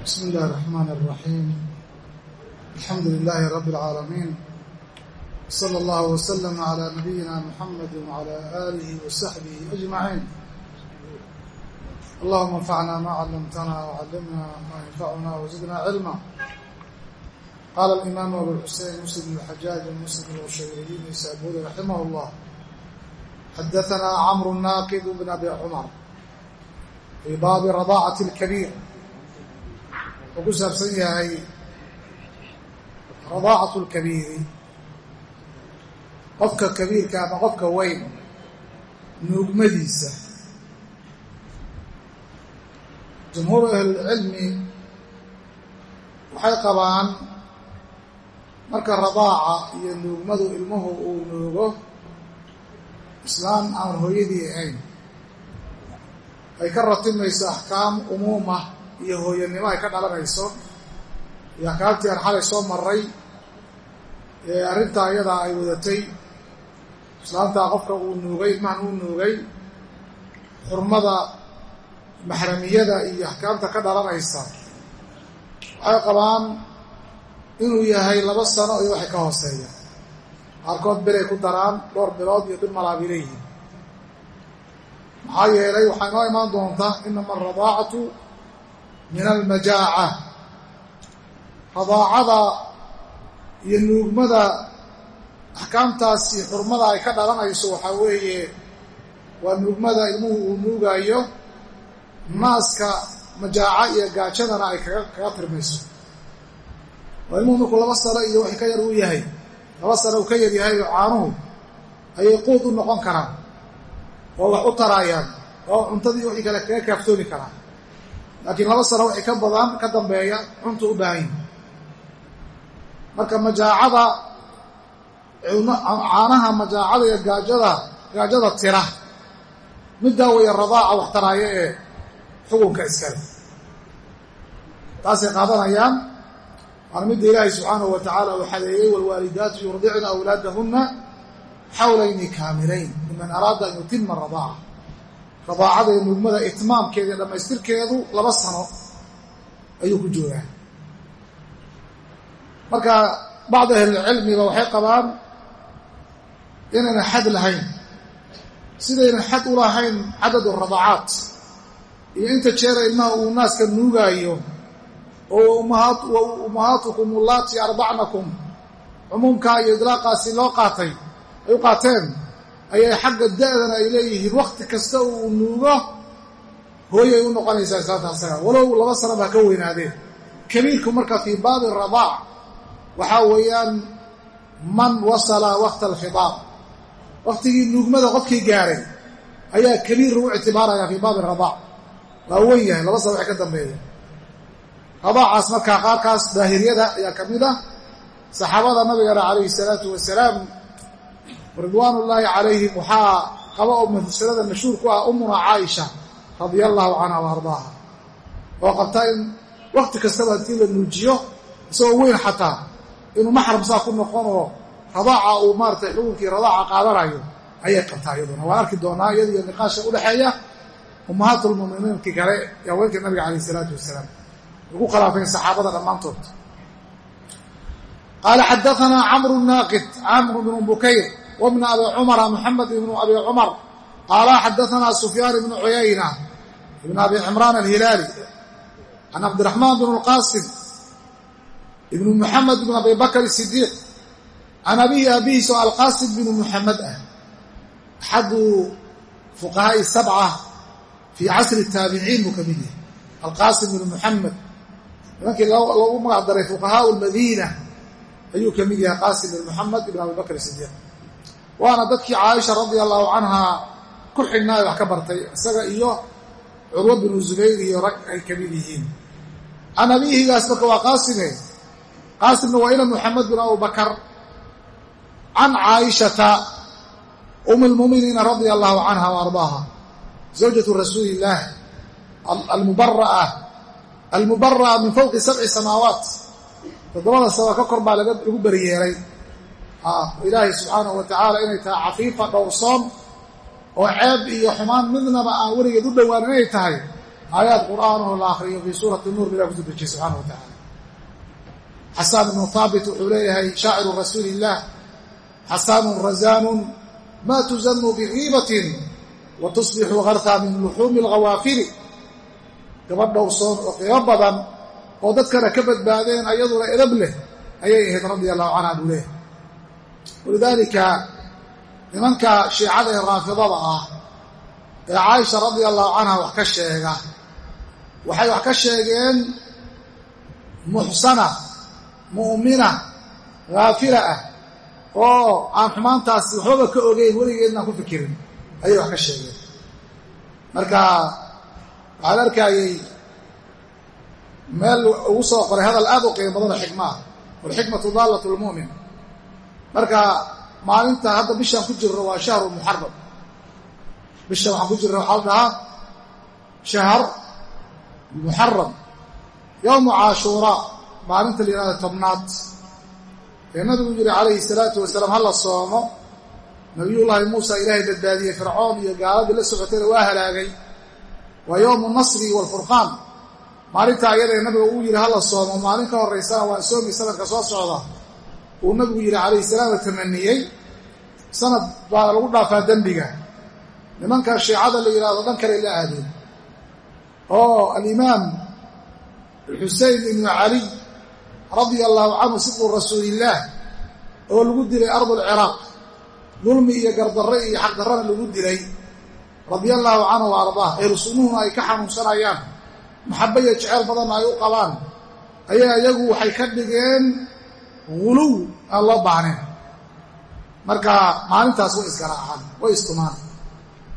بسم الله الرحمن الرحيم الحمد لله رب العالمين صلى الله وسلم على نبينا محمد وعلى آله وصحبه أجمعين اللهم انفعنا ما علمتنا وعلمنا ما ينفعنا وزدنا علما قال الإمام أبو الحسين مسلم الحجاج المسلم الوشيرين سابوري رحمه الله حدثنا عمرو الناقد بن أبي عمر في باب رضاعة الكبير wuxuu ku saabsan yahay radaacatu lkabiiri. Qofka kabiirka ama qofka weyn nuugmadiisa. Jumhuuru ahlilcilmi waxay qabaan marka radaaca iyo nuugmadu ilmuhu uu nuugo islaan aan hooyadii ahayn. Ay ka ratimayso axkaam umuuma iyo hooyanimo ay ka dhalanayso iyo axkaamtii aan xalay soo maray ee arrintaa iyadaa ay wadatay islaantaa qofka uu nuugay ilmahan uu nuugay xurmada maxramiyada iyo axkaamta ka dhalanaysa waxay qabaan inuu yahay laba sano iyo waxay ka hooseeya. Qaarkood bilay ku daraan dhowr bilood iyo bil malaabi leeyihiin maxaa yeelay waxaa inoo imaan doontaa inama aradaacatu min almajaaca radaacada iyo nuugmada axkaamtaasi xurmada ay ka dhalanayso waxaa weeye waa nuugmada ilmuhu uu nuugaayo naaska majaaca iyo gaajadana ay kaga tirmayso waa ilmuhu markuu laba sano iyo wixii ka yar uu yahay laba sano uu ka yar yahay oo caanuhu ayay quud u noqon karaan oo wax u taraayaan oo cuntadii wixii kale kaga kaaftoomi karaan laakiin laba sano wixii ka badan ka dambeeya cuntu u baahan yahi marka majaacada caanaha majaacada iyo gaajada gaajada tira middaa weeye radaaca wax taraayo ee xukunka iskale. Taasay qaadanayaan waana midda ilaahay subxaanahu wa tacaala uu xadeeyey waalwaalidaatu yurdicna awlaadahunna xawlayni kaamilayn liman araada an yutima radaaca radaacada iyo nuugmada itmaamkeeda dhammaystirkeedu laba sano ayuu ku joogaa. Marka bacdi ahlilcilmiba waxay qabaan inaynan xad lahayn. Sidaynan xad u lahayn cadadu radaacaat iyo inta jeera ilmaha uu naaska nuugaayo oo ummahaatukum ullaati ardacnakum cumuumkaa iyo idlaaqaasi loo qaatay ay u qaateen ayay xagga da'dana ay leeyihiin. Wakti kasta uu nuugo hooyay u noqonaysaa islaanta walow laba sanaba ha ka weynaadeen. Kabiirku marka fii baabi radaac waxaa weeyaan man wasala wakta alfidaar waktigii nuugmada qofkii gaaray ayaa kabiir lagu ictibaaraya fii baabi radaac waa wen yahay laba sana waxay ka dambeeya radaacaas markaa qaarkaas daahiriyada ayaa ka mid ah. Saxaabada nabigana calayhi salaatu wasalaam ridwaan ullaahi calayhim waxaa qaba oo masalada mashhuur ku ah umuna caaisha radia allahu canha wa ardaaha. Oo qabta in wakti kastaba haddii la nuujiyo isagoo weyn xataa inuu maxram saa ku noqon oo radaaca uu maaratay xukunkii radaaca qaadanayo ayay qabtaa iyaduna. Waan arki doonaa iyada iyo niqaasha udhexeeya ummahaatulmuminiinkii kale ee haweenka nabiga calayh isalaatu wasalaam. Ugu khilaafeen saxaabada dhammaantood. Qaala xadaanaa camru naaqid camru bnu bukayr wbn abi cumara mxamed ibnu abi cumar qaala xadaanaa sufyaan ibnu cuyayna ibn abi cimraan alhilaali can cabdiraxmaan bn اlqasim ibn muxamed ibn abi bakr sidiiq can abihi abihiis oo alqasim bnu muxamed ah axadu fuqahaa'i sabca fii casri taabiciin buu ka mid yahay alqasim bnu muxamed nimankii loogu magac daray fuqahaau lmadiina ayuu ka mid yahay qasim bn muxamed ibn abi bakr sidiiq waana dadkii caaisha radia allahu canhaa ku xidhnaayo wax ka bartay isaga iyo curwa binu zubayr iyo rag ay ka mid yihiin. Can abiihigaas marka waa qaasime qaasimna waa ina muxamed bin abubakar can caaishata um lmuminiina radia allahu canha wa ardaaha zawjatu rasuuli illaah almubaraa almubara'a min fawqi sabci samaawaat. Toddobada sama ka kor baa lagu beriyeelay ilaahay subxaanahu wa tacaala inay tahay cafiifa dhowrsoon oo ceeb iyo xumaan midnaba aan weligeed u dhowaan inay tahay. Aayaad qur'aanaho la akhriyo fii suurati nuur bilah ku soo dejiyey subxaana wa tacala xasaan ibnu haabit wuxuu leeyahay shaaciru rasuuli illaah xasaanun razaanun ma tuzanu bigiibatin wa tusbixu garha min luxuumi alghawaafili gabadh dhowrsoon oo qiimo badan oo dadkana ka badbaadeen ayaduna edab leh ayay ahayd radia allahu canha walidaalika nimanka shiicada ee raafidada ah ee caaisha radia allahu canha wax ka sheega waxay wax ka sheegeen muxsana mu'mina haafila ah oo aan xumaantaasi waxbaba ka ogeyn weligeednaan ku fikirin ayay wax ka sheegeen marka waxaad arkaayey meel ugu soo qoray hadal aad u qiimo badanoo xikma ah walxikmatu marka maalinta hadda bishaan ku jirno waa shahru muxaram bishan waxaan ku jirna waxaa la dhahaa muxaram yowmu caashuuraa maalinta la yihahda tobnaad. Ee nabigu yidhi calayhi salaatu wasalaam hala soomo. Nabiyullaahi muusa ilaahay badbaadiyey fircoon iyo gaaladii la socotayna waa halaagay. Waa yowmu nasri waalfurqaan maalintaa iyada ee nabiga uu yidhi hala soomo. Maalin ka horraysana waa soomi sanadka soo socda uu nabigu yidhi calayhi salaam la tamaniyey sanad baa lagu dhaafaa dembiga. Nimanka shiicada la yidhahdo dhan kale la aadeen. Oo alimaam xusein ibnu caliy radia allahu canhu sidqu rasuulillaah oo lagu dilay ardulciraaq dulmi iyo gardarre iyo xaqdarrana lagu dilay radia allaahu canhu wa ardaah ehlu sunnuhuna ay ka xanuunsanayaan. Maxaba iyo jeceyl badanna ay u qabaan. Ayaa iyagu waxay ka dhigeen huluw aan loo baahnayn. Marka maalintaas way isgaraacaan way istumaan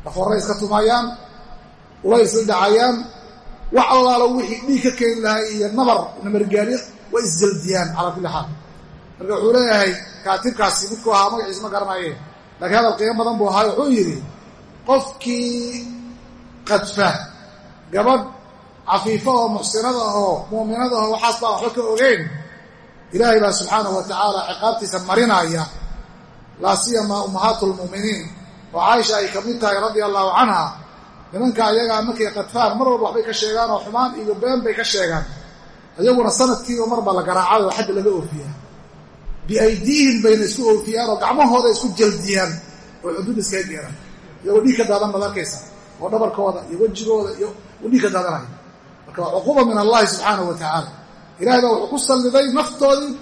dhaforray iska tumayaan ulay isla dhacayaan. Wax allaalo wixii dhiig ka keeni lahaa iyo nabar namargaari way isjaldiyaan calaa kulli xaal. Marka wuxuu leeyahay kaatibkaasi midku ahaa magaciisa ma garanaye. Laakiin hadal qiimo badan buu ahaa wuxuu yidhi qofkii qadfa gabadh cafiifo oo muxsinada oo muuminada oo waxaas baan waxba ka ogeyn ilaahay baa subxaanahu wa tacaala ciqaabtiisa marinaya laa siyamaa ummahaatu lmu'miniin oo caaisha ay ka mid tahay radia allahu canha nimanka ayagaa markay qadfaan mar walba waxbay ka sheegaan oo xumaan iyo been bay ka sheegaan. Iyaguna sanadkiiba marba la garaacay oo xadda laga oofiyaa. Biaydiihim bayna isku oofiyaan oo gacmahooda isku jaldiyaan oo xuduud iskaga geeraan iyagoo dhiig ka daadan baad arkaysa oo dhabarkooda iyo wejigooda iyo dhiig ka daadanaya marka waa cuquba min allahi subxaanahu wa tacaala ilahay baa wuxuu ku salliday naftoodii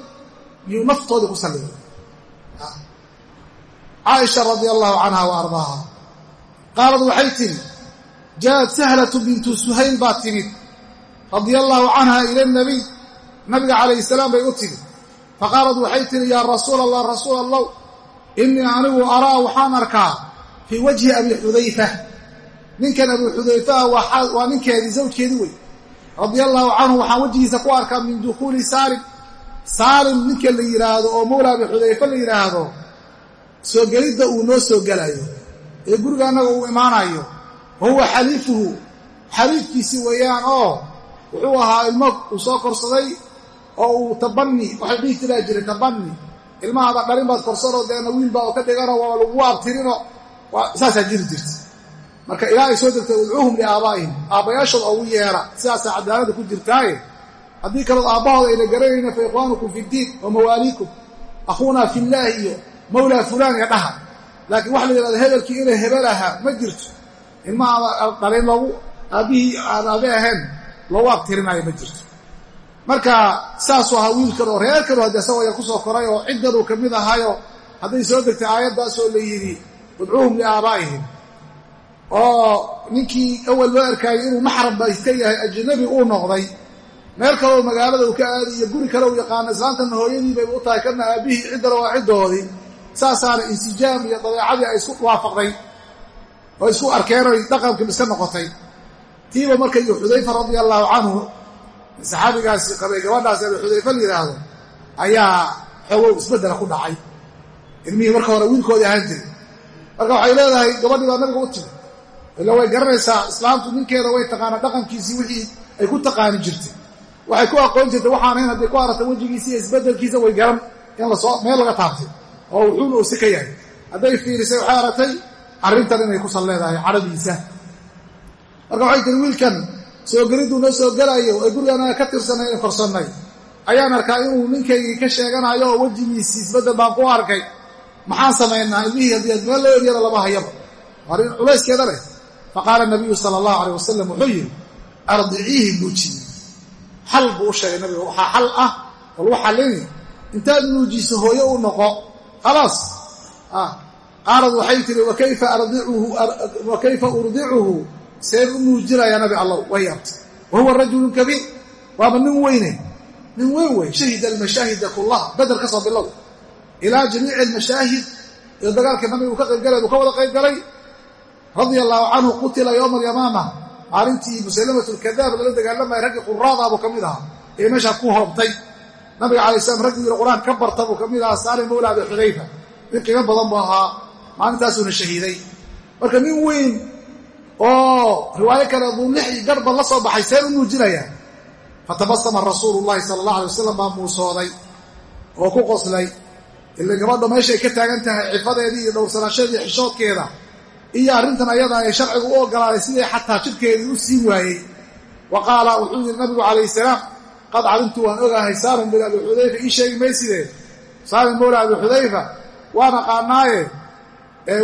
iyuu naftoodii ku salliday caaisha radia allahu canha wa ardaaha. Qaalad waxay tidhi jaaءat sahlatu bintu suhayl baa timid radia allaahu canha ila nabiy nabiga calayhi salaam bay u timid faqaalad waxay tihi yaa rasuul allah rasuul allah innii anigu araa waxaan arkaa fii wajhi abi xudayfa. Ninkan abi xudayfaha waa ninkeedii zawjkeedii wey radia allaahu canhu waxaan wejigiisa ku arkaa min dukhuuli saalim. Saalim ninka la yidhaahdo oo mawla abi xudayfa la yidhaahdo soo gelidda uu noo soo gelayo ee guriga annaga uu imaanayo wa huwa xaliifuhu. Xaliifkiisii weeyaan oo wuxuu ahaa ilmo uu soo korsaday oo uu tabani waxay dhihi jiraa jiray tabani ilmahaada dhalin baad korsanoo deena wiilbaa oo ka dhiganoo waa lagu abtirino saasaa jiri jirta marka ilaa ay soo degtay udcuuhum liaabaa'ihim aabbayaashooda ugu yeera sidaasaa cadaalada ku jirtaaye. Haddii kalood aabbahooda ayna garanayna fa ikhwaanukum fi ddiin wa mawaaliikum. Akhuunaa fillaahi iyo mawlaa fulaan iyo dhaha. Laakiin waxa la yidhahda hebelkii inay hebelaha ma jirto. Ilmahaada dhalin loogu aabbihii aan aabe ahayn loogu abtirinaayo ma jirto. Marka saasuu ahaa wiilkan oo reerkanu haddee sawaya ku soo koray oo ciddanuu ka mid ahaayo hadday soo degtay aayaddaasoo la yidhi udcuuhum liaabaa'ihim oo ninkii awal loo arkaayay inuu maxramba iska yahay ajnabi uu noqday. Meel kaleo magaalada uu ka aadi iyo guri kale uu yaqaano islaantanna hooyadii bay u tahay kana aabbihii ciddana waa ciddoodii saasaana insijaam iyo dabeecadii ay isku waafaqday oo isku arkeen oy dhaqankii iska noqotay. Tiiba marka iyo xudayfa radia allaahu canhu saxaabigaasi qabay gabadhaasi abi xudayfa la yidhaahdo ayaa xoogow isbeddela ku dhacay. Ilmihii marka hore wiilkoodii ahaan jiray marka waxay leedahay gabadhii baa nabiga u timi ila way garanaysaa islaamtu ninkeeda way taqaanaa dhaqankiisii wixii ay ku taqaani jirtay. Waxay ku aqoon jirtay waxaanayn hadday ku aragta wejigiisa iyo isbeddelkiisa way garan in la soo meel laga taabtay. Oo wuxuuna uu si ka yahay. Hadday fiirisay waxay aragtay arrintan inay ku sal cadhadiisa marka waxay tiri wiilkan soo gelidduu noo soo gelayo ee guriga anaga ka tirsanay ee korsannay. Ayaan arkaa inuu ninkaygii ka sheeganayo oo wejigiisii isbeddel baan ku arkay. Maxaan samaynaa ilmihii haddii meel loo eryana lama hayaba. Arrin culayskeeda leh faqaala nabiyu sala allahu aleyh wasalam wuxuu yidhi ardiciihi nuujiye xal buu u sheegay nabiga waxaa xal ah oo lagu xallini intaad nuujiso hooyo u noqo. Khalaas. Qaalad waxay tihi wa kayfa urdicuhu? Seen u nuujinayaa nabi allow way yaabtay wa huwa rajulun kabiir. Waaba nin weyne. Nin weyn wey. Shahida almashaahida kullaha. Bedel ka soo bilow. Ilaa jamiici almashaahid. Ee dagaalkii nabiga uu ka qaybgalay uu ka wada qayb galay radia allahu canhu qutila yowma alyamaama maalintii musaylamatu lkadaab lala dagaalamaya raggii quraada buu ka mid ahaa. Ee meeshaa ku hoobtay nabiga alay slam raggii yiri qur'aan ka barta buu ka mid ahaa saalim mawla abi xudayfa. Nin qiimo badan buu ahaa. Maalintaasuuna shahiiday marka nin weyn oo riwaayo kale duu lix garba la soo baxay seen u nuujinayaa fatabasama rasuulu llahi sala allah alay wasalam baa muusooday oo ku qoslay. Ila gabadha meeshay ka taagan tahay cifadeedii iyo xishoodkeeda iyo arrintan ayada ay sharcigu u ogolaaday siday xataa jidhkeedii u siin waayey. Wa qaala wuxuu yidhi nabigu calayhi salaam qad calimtu waan ogahay saalim bin abi xudayfa ii sheegi maysidee? Saalim mawla abi xudayfa waan aqaanaaye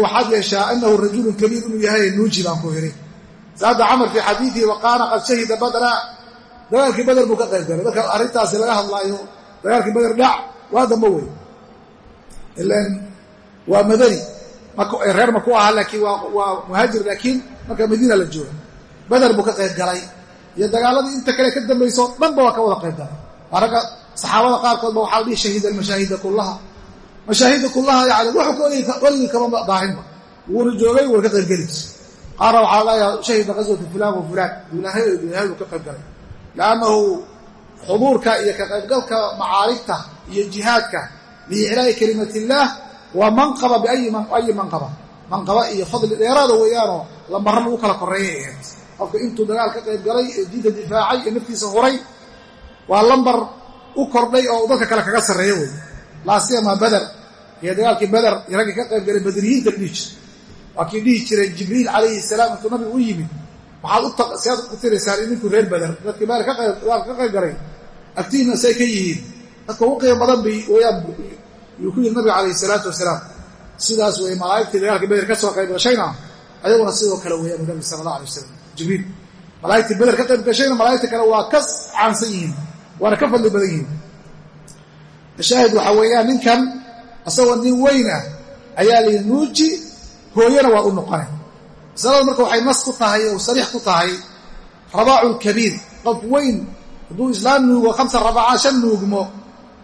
waxaad yeeshaa anahu rajulun kabiir inuu yahay nuuji baan ku yidhi. Saada camar fii xadiidihi wa kaana qad shahida badra. Dagaalkii beder buu ka qayb galay. Marka arrintaasi laga hadlaayo dagaalkii beder dhac waa damba wey ilan waa madani reer maku ahaa laakiin waa muhaajir laakiin marka madiina la jooga beder buu ka qayb galay. Iyo dagaaladii inta kale ka dambayso dhanba waa ka wada qayb galay. Ragga saxaabada qaarkoodba waxaa dhihi shahida almashaahida kullaha. Mashaahida kullaha yani wuxuu weligii kama daahinba wuuna joogay wuuna ka qaybgeli qaarna waxaa layaa shahida qaswata fulaan wa fulaan. Ilaahay ilaahay uu ka qayb galay. Liannahu xuduurka iyo ka qaybgalka macaarigta iyo jihaadka biiclaa'i kalimat illaah waa manqaba biayi manqaba manqaba iyo fadli dheeraada weeyaanoo lambarra lagu kala korreeyay ahayd qofka intuu dagaal ka qayb galay ee diinta difaacay ee naftiisa huray waa lambar u kordhay oo dadka kale kaga sarreeya wey laasiyama beder iyo dagaalkii beder iyo raggii ka qayb galay badriyiinta dhihi jira. Waa kii dhihi jiray jibriil calayhi salaam intuu nabigu u yimid. Waxaad siaad u tiraysaan idinku reer beder dadkii dagaal ka qayb galay agtiina say ka yihiin. Dadka ugu qiimo badan bay weyaan yuu ku yidhi nabiga calayhi salaatu wasalaam sidaas wey malaa'igtii dagaalka beder ka soo qayb gashayna. Ayaguna sidoo kale weeyaan nabi sala allah alay wasalam jibriil malaa'igtii beder ka qayb gashayna malaa'igta kale waa ka caansan yihiin waana ka fadli badan yihiin. Shaahid waxaa weeyaan ninkan isagoo nin weyn ah ayaa layidhi nuuji hooyana waa u noqonay. Masalada marka waxay nas ku tahay oo sariix ku tahay rabaacu lkabiir qof weyn hadduu islaam nuugo khamsa rabaacaad shan nuugmo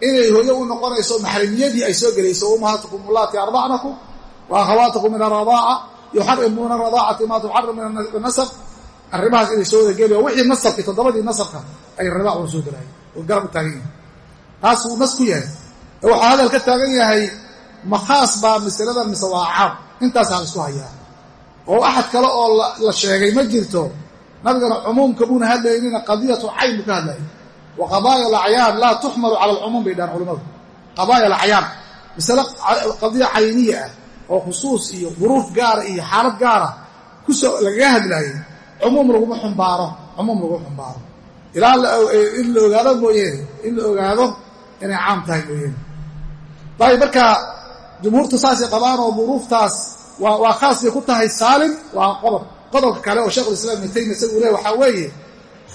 inay hooyo u noqonayso maxrimiyadii ay soo gelayso ummahatukum ullaati ardacnakum wa akhawaatukum min aradaaca yuxarimuuna aradaacati maa tuxarim min nasab arrimahaas inay soo wadageliyo wixii nasabkii toddobadii nasabka ay rabaac u soo gelaayeen oo garab u taagan yihiin taas uu nas yahay. Ee hadal ka taagan yahay ma khaas baa masalada mise waa caam isku hayaa. Oo axad kale oo la sheegay ma jirto nabigana cumuumka buuna hadlaynina qadiyatu cayn buu ka hadlayay wa qadaaya alacyaan laa tuxmalu cala alcumuum bay dhahan culimmadu qadaaya alacyaan masale qadiya cayniya ah oo khusuus iyo duruuf gaara iyo xaalad gaara ku soo lagaga hadlaayay cumuum laguma xumbaaro cumuum laguma xumbaaro ilaa in la ogaado mooyeene in la ogaado inay caam tahay mooyeene dayib marka jumhuurtu saasay qabaan oo duruuftaas waa khaas bay ku tahay saalim waa qodob qodobka kale oo shekhulislaam ibnu taymiya isagu leh waxaa weeye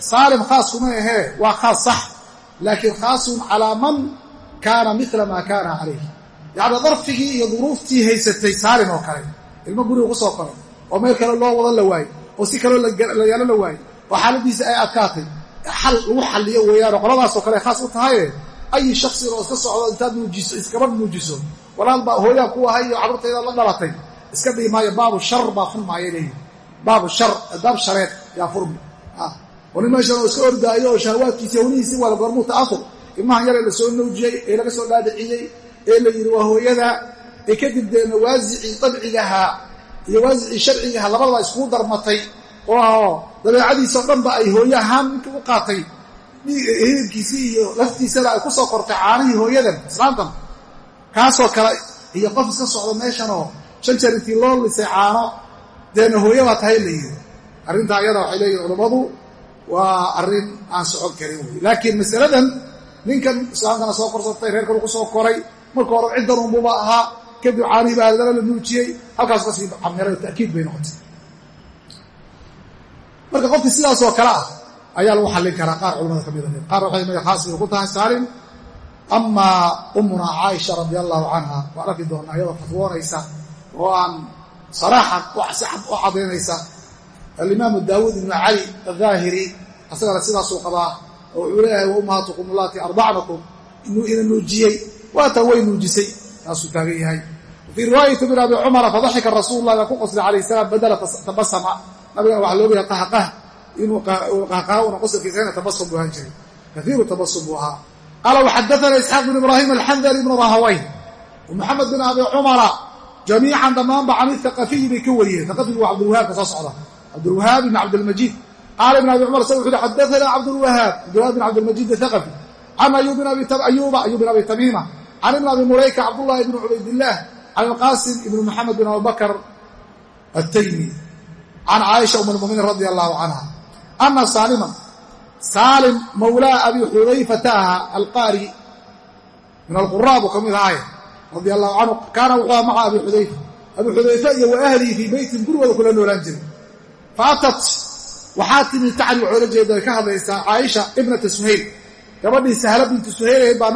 saalim khaas kuma ahee waa khaas sax. Laakiin khaasun calaa man kaana mila maa kaana calayh yacni darfigii iyo duruuftii haysatay saalim oo kale. Ilmo guriga ku soo koray oo meel kale loo wadan la waayey oo si kaloo la yaalo la waayey oo xaaladiisa ay adkaatay. Xal lagu xalliyo weeyaanoo qoladaasoo kale khaas u tahaye ayi shaksin oo iska socdo intaad nuujiso iskabadh nuujiso walaal baa hooyaa ku ahay iyo carruurtaydaad la dhalatay. Iska dhihi maayo baabu shar baa furmaaya leeyihi baabu nin meeshan oo iska ordaayo oo shahawaadkiisi hawlihiisi wala goormuu ta'afur ilmahan yaree la soo nuujiyey ee laga soo dhaadhiciyey ee la yidhi waa hooyada ee kadib dee nawaasicii dabcigahaa iyo waasicii sharcigaha labadaba iskugu darmatay oo dabeecadiisao dhanba ay hooye ahaan ninkii u qaatay. Hilibkiisii iyo laftiisana ay ku soo caanihii hooyadan islaamtan kaasoo kale iyo qof iska socdo meeshanoo shan jeer intii loo lisay caano deena hooye baa tahay la yidhi. Arrintaa ayada waxay leeyihiin culammadu waa arrin aan socon karin wey laakiin masaladan ninkan islaamkana soo korsatay reerkan ku soo koray marka hore ciddan unbuba ahaa kadib caanihii baa la nuujiyey halkaas ka sii camira ta'kiid bay noqotay. Marka qofkii sidaasoo kale ah ayaa lagu xallin karaa qaar culamada ka mida qaar waxay maya khaasbay ku tahay saalim amaa ummunaa caaisha radi allahu canha waan arki doonaa iyadoo fatwoonaysa oo aan saraaxan si cad u cadaynaysa alimaamu daawuud ibnu cali adhaahiri asagana sidaasuu qabaa oo wuxuu leeyahay wa ummahaatukum ulaati ardacnakum ina nuujiyey waatan way nuujisay taasuu taagan yahay. Fii riwaayati ibn abi cumara fadaxika rasuullah baa ku qoslay calayh salaam badala tabasama nabigan waxaa looga yahay qahqah inuu qahqaha una qosalkiisana tabasum buu ahaan jiray. Kaiiru tabasum buu ahaa. Qaala waxadaana isxaaq bin ibraahim alxandari ibnu rahawayn. Muxamed bin abi cumara jamiican dhammaanba can iaqafiyi bay ka wariyeen. Aqafigu waa cabdilwahaab ka soo socda. Cabdilwahaab ibn qaala ibn abi cumar sa wuxu uhi xadaana cabdulwahaab cabdulwahaab bin cabdilmajiid athaqafi can ayub bin abi tamiima can ibn abi mulayka cabdullahi ibn cubaydillaah can alqaasim ibn maxamed bin abubakr ataymi can caaisha um lmuminiin radi allahu canha ana saaliman saalim mawlaa abi xudayfata aha alqaari min alqura buu ka mid ahay radia allahu canhu kaana wuxuu aha maca abi xudayfa abi xudayfa iyo wa ahlii fii beytin gurigooda kula noolaan jiray fa atat waxaa timi tacni waxoola jeeda ka hadlaysaa caaisha ibnata suhayl. Gabadhii sahla bintu suhayl ahayd baa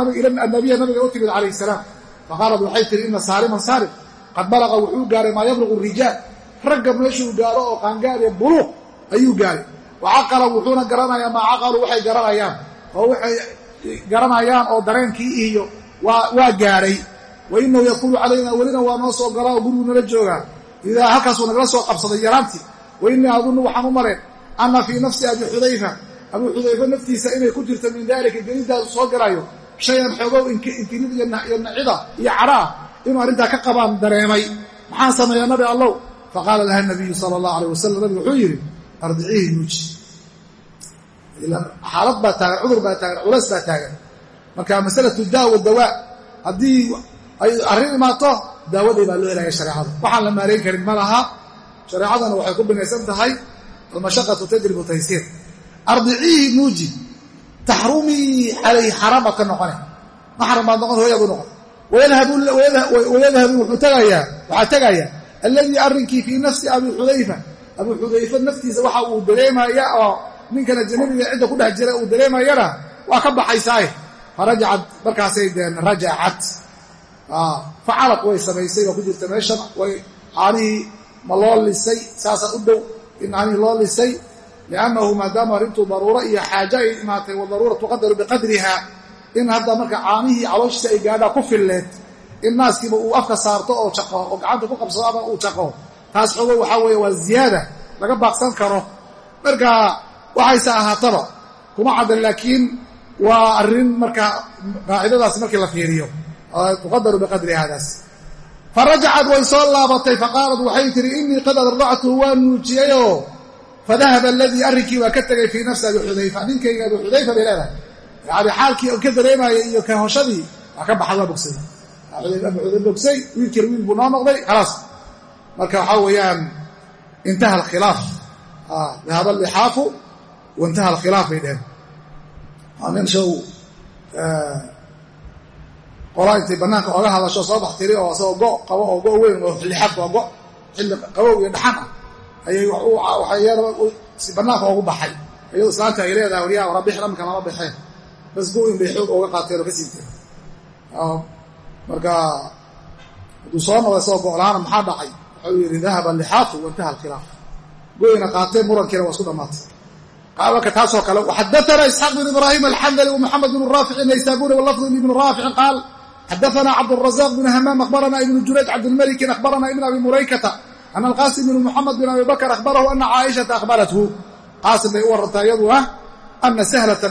nabiya nabiga u timid calayh salaam. Faqaalat waxay tihi ina saaliman saalim qad balaqa wuxuu gaaray maa yabluqu rijaal. Ragga meeshuu gaaro oo qaangaar iyo buluuq ayuu gaaray. Wa caqala wuxuuna garanayaa maa caqalu waxay garanayaan oo waxay garanayaan oo dareenkii iyo waa gaadhay wa inahu yadkulu calayna welina waa noo soo galaa oo gurigu nala joogaa. Idaa halkaasuu nagala soo qabsaday yaraantii. Wa innii adunnu waxaan u marayn anna fii nafsi abi xudayfa abuu xudayfa naftiisa inay ku jirto min daalika gelidaasu soo galayo shayan xoogow inkirid iyo nacida iyo cadhaah inuu arrintaa ka qabaan dareemay. Maxaan sameeya nabi allow? Faqaala laha nabiyu sala allahu aleyh wasalam nabigu wuxuu yidhi ardiciihi nuuji. Xaalad baa taagan cudur baa taagan culays baa taagan. Marka masalatu daawa dawaa haddii ay arrin imaato daawaday baa loo helaya shareecada waxaan la maarayn karin ma laha. Waxay ku binaysan tahay almashaqatu tajribu taysiir ardiciihi nuuji taxrumii calayhi xaraam baad ka noqone maxram baad noqon hooyaadu noqon wayadhabu waxaa tegayaa alladii arrinkii fii nafsi abi xudayfa abuu xudayfa naftiisa waxa uu dareemaya oo ninkana janabiga cidda ku dhex jira uu dareemayana waa ka baxaysaaye farajacad markaasay deen rajacat facalaq way samaysay waa ku jirta meeshan way caanihii ma loo lisay u dhow in caanihii loo lisay liannahu maadaama arrintuu daruuro iyo xaajo ay imaatay wadaruura tuqadaru biqadriha in hadda marka caanihii calooshiisa ay gaadhaa ku filleed in naaskiiba uu afka saarto oo jaqo oo gacanta ku qabsado ama uu jaqo taas xogo waxaa weeye waa ziyaada laga baaqsan karo. Marka waxayse ahaataba kuma caddan laakiin waa arrin marka qaacidadaas markii la fiiriyo tuqadaru biqadri haadaas farajacad way soo laabatay faqaalat waxay tihi innii qad ardactuhu waa nuujiyeyoo fadahaba aladii arrinkii waa ka tegay fii nafsi abi xudayfa ninkayga abi xudayfa bay leedahay yani xaalkii ka dareemaya iyo kahoshadii waa ka baxay waa bogsay bogsay wiilkiina wiil buu noo noqday khalaas marka waxaa weeyaan intaha alkhilaaf dahaba alixaafu waintaha alkhilaaf bay dheheen qolaa intay bannaanka ooga hadasho soo bax tiri oo asagoo go qabo oo go weyn oo lixad waa go. Xilli qabow iyo dhaxan ah. Ayay bannaanka oogu baxay. Iyadoo islaanta ay leedahay waryaa warabix dhamka lama baxeen bas go-in bay xoog ooga qaateen oo ka siibteen marka hadduu soo noqday isagoo go-laana maxaa dhacay? Waxau yidhi dahaba lixaafu waintaha alkhilaaf go-ina qaateen murankiina waa isku dhammaatay. Marka taasoo kale xadaana isxaaq bn ibrahim alxandali wmuxamed bn raafic naysaburi walafdu ibn raaficin qaal xadaana cabdrazaq bn hamaam akhbarana ibnu jurayj cabdilmalikin akhbarana ibn abi mulaykata ana alqaasim bn muxamed bin abi bakr akhbarahu ana caaishata akhbarathu qaasim bay u warantay iyadu ah ana sahlata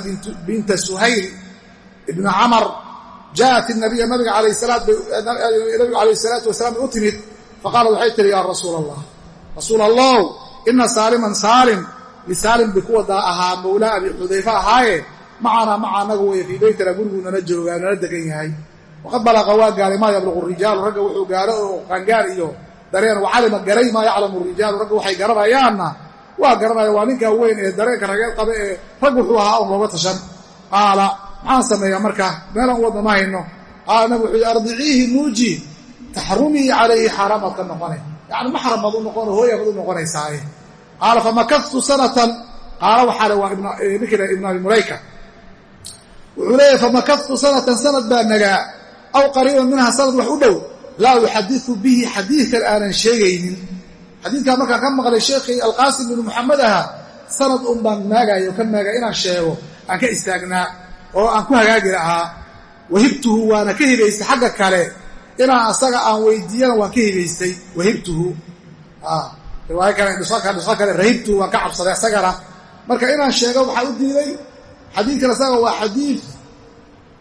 binta suhayl ibna camar jaءat nabiya nabiga alayh salaatu wasalaam u timid faqaalat waxay tihi ya rasuul allah rasuul allah ina saaliman saalim lisaalim bay ku wadaa ahaa mawlaa abi xudayfa ahaaye macanaa maca anaga weye fii beytina guriguu nala joogaa nala degan yahay waqad balaqa waa gaaray maa yabluqu rijaalu ragga wuxuu gaaro oo qaangaar iyo dareen wacalima garay maa yaclamu rijaalu ragga waxay garanayaanna waa garanaya waa ninkaa weyn ee dareenka rageed qaba ee rag wuxuu ahaa un looga tashan qaala maxaan sameeyaa marka meelaan wadna ma hayno qaala nabi wuxuu yidhi ardiciihi nuuji taxrumii calayhi xaaraamaad ka noqone yacni maxram baad u noqon hooya baad u noqonaysaaye qaala famakadtu sanatan qaala waxaa le waa ninkila ibn abi mulayka wuxuu leeyahy famakadtu sanatan sanad baa nagaa aw qariiban minha sanad wax u dhow. Laa uxadiu bihi xadiidkan aanan sheegaynin. Xadiidkan markaan ka maqlay sheekhii alqaasim binu muxamed ahaa sanad un baan maagayo ka maaga inaan sheego aan ka istaagnaa oo aan ku hagaagi lahaa wahibtuhu waana ka hibaystay xagga kale. Inaan asaga aan weydiiyana waan ka hibaystay wahibtuhu. Riwaayo kale dhiso kale rahibtuhu waan ka cabsaday asagana. Marka inaan sheego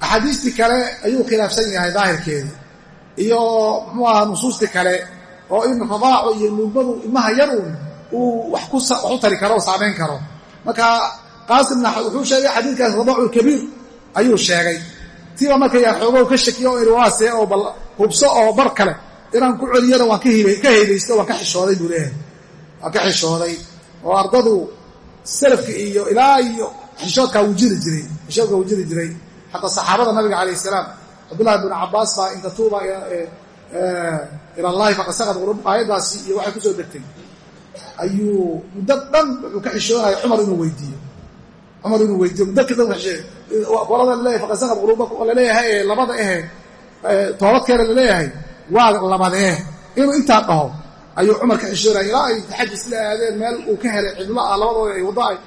axaadiistii kale ayuu khilaafsan yahay daahirkeedii. Iyo muxuu ahaa nusuustii kale oo in radaaco iyo nuugmadu ilmaha yaruun uu wax u tari karo oo saamayn karo. Marka qaasimna wuxuu sheegay xadiidkaas radaacu kabiir ayuu sheegay. Tiiba marka yaa xoogow ka shakiyo o irwaase oo hubso oo bar kale inaan ku celiyana waan ka haybaysto waan ka xishooday buu leeyahay. Waan ka xishooday. Oo ardadu salafka iyo ilaa iyo xishoodkaa wuu jiri jiray xishoodkaa wuu jiri jiray xataa saxaabada nabiga calayh salaam cabdullahi bnu cabaas baa in tatuuba ila allahi faqad saqad qulub aayaddaasi iyo waxay ku soo degtay. Ayuu muddo dhan wuxuu ka xishoonaya cumar inuu weydiiyo. Cumar inuu weydiiyo muddo kadib qolada la leeyahay faqad saqad quluubakum oo la leeyahay ee labada ehe toobadkeena la leeyahay waa labadee inuu intaa dhaho. Ayuu cumar ka xishoonaya ilaa ay taxaji isla aadeen meel uu ka helay cidlo ah labadooda ay waddo ay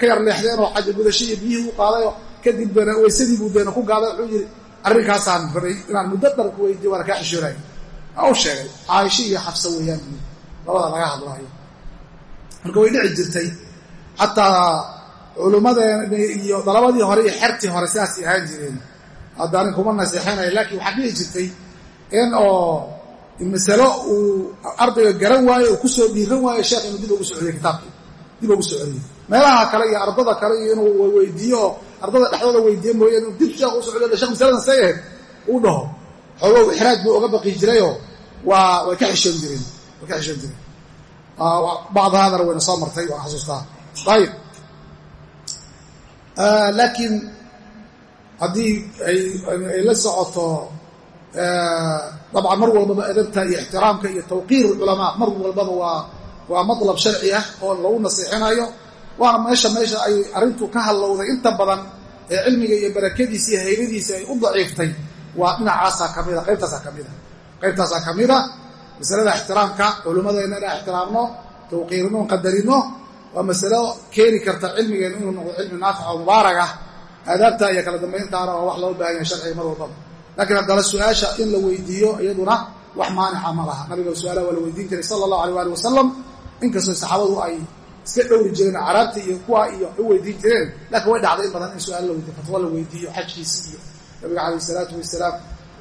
ka yar leexdeen oo xaja gudasho iyo biyihii u qaadayoo kadib bana weysadii buu deena ku gaaday wuxuu yidhi arrinkaasaan rabay inaan muddo dhan ku weydiiyo waana kaa xishoonaya aa u sheegay caaisho iyo xafsa weeyaan labada laga hadlaayo. Marka way dhici jirtay xataa culummadeena iyo dalabadii hore iyo xertii hore sidaasay ahaan jireen. Haddaanin kuma naseexanayo laakiin waxaa dhici jirtay in oo masalo uu ardayga garan waayo uu ku soo dhiiran waayo sheekh inuu dib ugu soo celiyo kitaabkii dib ugu soo celiyo meelaha kale iyo ardada kale iyo inuu weydiiyo ardada dhexdooda weydiiye mooye inuu dib sheekh uso celiyo shekh masaladan say ahayd uu dhaho xoogow ixraaj buu oga baqi jirayoo waa way ka xishoon jireen way ka xishoon jireen. Bacd haadana wayna soo martay waan xasuustaa ayib laakiin haddii ay la socoto dabcan mar walbaba edabta iyo ixtiraamka iyo tawqiir culamaa mar walbaba waa waa matlab sharci ah oo lagu nasiixinayo waana meesha meesha ay arrintu ka hadlowday inta badan ee cilmiga iyo barakadiisa iyo haybadiisa ay u daciiftay. Waa dhinacaasaa kamida qaybtaasaa kamida qaybtaasaa ka mida masalada ixtiraamka culimmadeenna inaan ixtiraamno tawqiirino qadarino waa masalo keeni karta cilmigeenna inuu noqdo cilmi naafic oo mubaarak ah. Aadaabta iyo kala dambayntaana waa wax loo baahan yahay sharciga mar walbaba laakiin haddana su'aasha in la weydiiyo iyaduna wax maanica ma laha nabiga su'aalaha waa la weydiin jiray sala allahu alay ali wasalam inkastoo saxaabadu ay iska dhowri jireen caraabta iyo kuwa iyo u weydiin jireen. Laakiin way dhacday in badan in su'aal la weydiyo fatwo la weydiiyo xajkiisi iyo nabiga calayh isalaatu wasalaam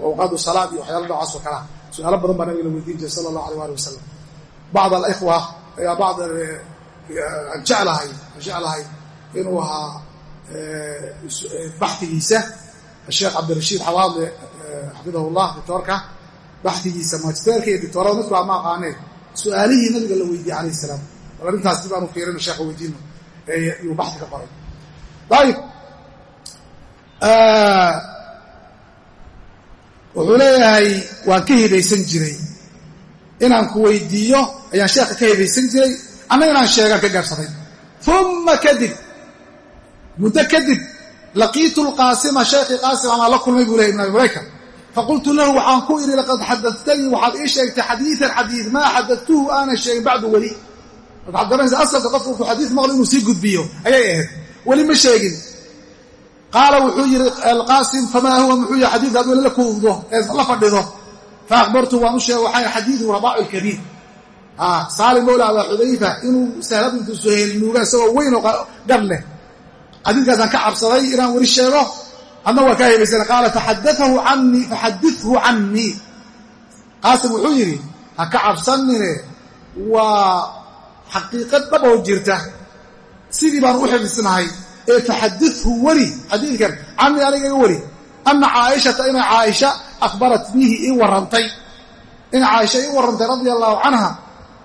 awqaadu salaad iyo waxyaala noocaas oo kalea su'aalo badan baa nabiga la weydiin jiray sala allahu alay ali wasalam bacd alikhwa ayaa bacd aan jeclahay aan jeclahay inuu ahaa baxdigiisa sheekh cabdirashiid xawaadle xafidahullah doctoorka baxdigiisa magisterka iyo doctoorada midku ama aqaaneen. Su'aalihii nabiga la weydiiyey calayh salaam bal arrintaas fiirino sheekha weydiino yuu baxdi ka qoray ayib wuxuu leeyahay waan ka hibaysan jiray. Inaan ku weydiiyo ayaan sheekha ka hibaysan jiray anna inaan sheegaan ka gaabsaday uma kadib muddo kadib laqiitu lqaasima sheekhii qaasim amaa la kulmay buu lehay ibn abi mulayka faqultu lahu waxaan ku idhi laqad xadadtanii waxaad ii sheegtay xadiian xadiid maa xadadtuhu aanan sheegin bacdu weli waxad garanaysa asalka qofku wuxuu xadiis maqlo inuu sii gudbiyo. Ayay ahayd. Weli ma sheegin. Qaala wuxuu yidhi alqaasim famaa huwa? Muxuu yahay xadiidkaad weli la kuudo ee la fadhido. Fa akhbartu waan u sheegay waxaa xadiidu rabaacu lkabiir saalim mowla abaa xudayfa inuu sahlad intuu suheyl nuuga isagoo weyn oo gar leh. Xadiidkaasaan ka cabsaday inaan weli sheego adna waa kaa hebaysana qaala faxadaahu anii faxadithu canii qaasim wuxuu yidhi ha ka cabsanine waa xaqiiqo dhab oo jirta. Sidii baanu u xifdisnahay ee faxadithu weli xadiidkan canii aniga iga weli ana caaishata ina caaisha akhbarat bihi ii warrantay ina caaisha ii warrantay radia canha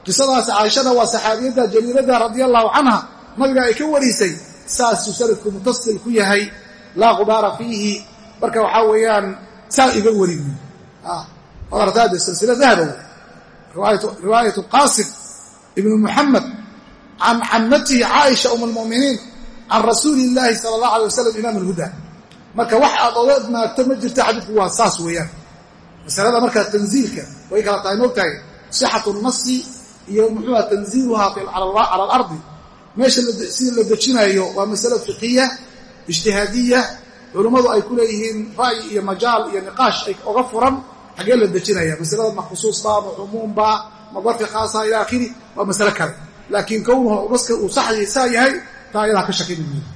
qisadaas caaishada waa saxaabiyadda jaliilada radia allahu canha nabiga ay ka warisay saasuu sanadku mutasil ku yahay laa qubaara fiihi. Marka waxaa weeyaan saa iga warin artaade silsila dahaba riwaayatu qaasim ibnu muxamed can camatihi caaisha um almu'miniin can rasuuli illaahi sala allah alay wasalam imaam alhuda. Marka wax aad oga maagto ma jirta xadiidku waa saas weeyaan. Masalada markaa tanziilka way kala tahay moogtahay sixatu nasi iyo muxuuha tanziiluhaa cala alardi. Meesha sida la dejinayo waa masalo fiqiya ijtihaadiya culummadu ay ku leeyihiin ra'yi iyo majaal iyo niqaash ay oga furan xaggee la dejinaya. Masalada ma khusuusba ma cumuumba ma darfi khaasa ila akhiri waa masale kale. Laakiin kownuhu naska uu saa yahay taa ayadaa ka shakini mayno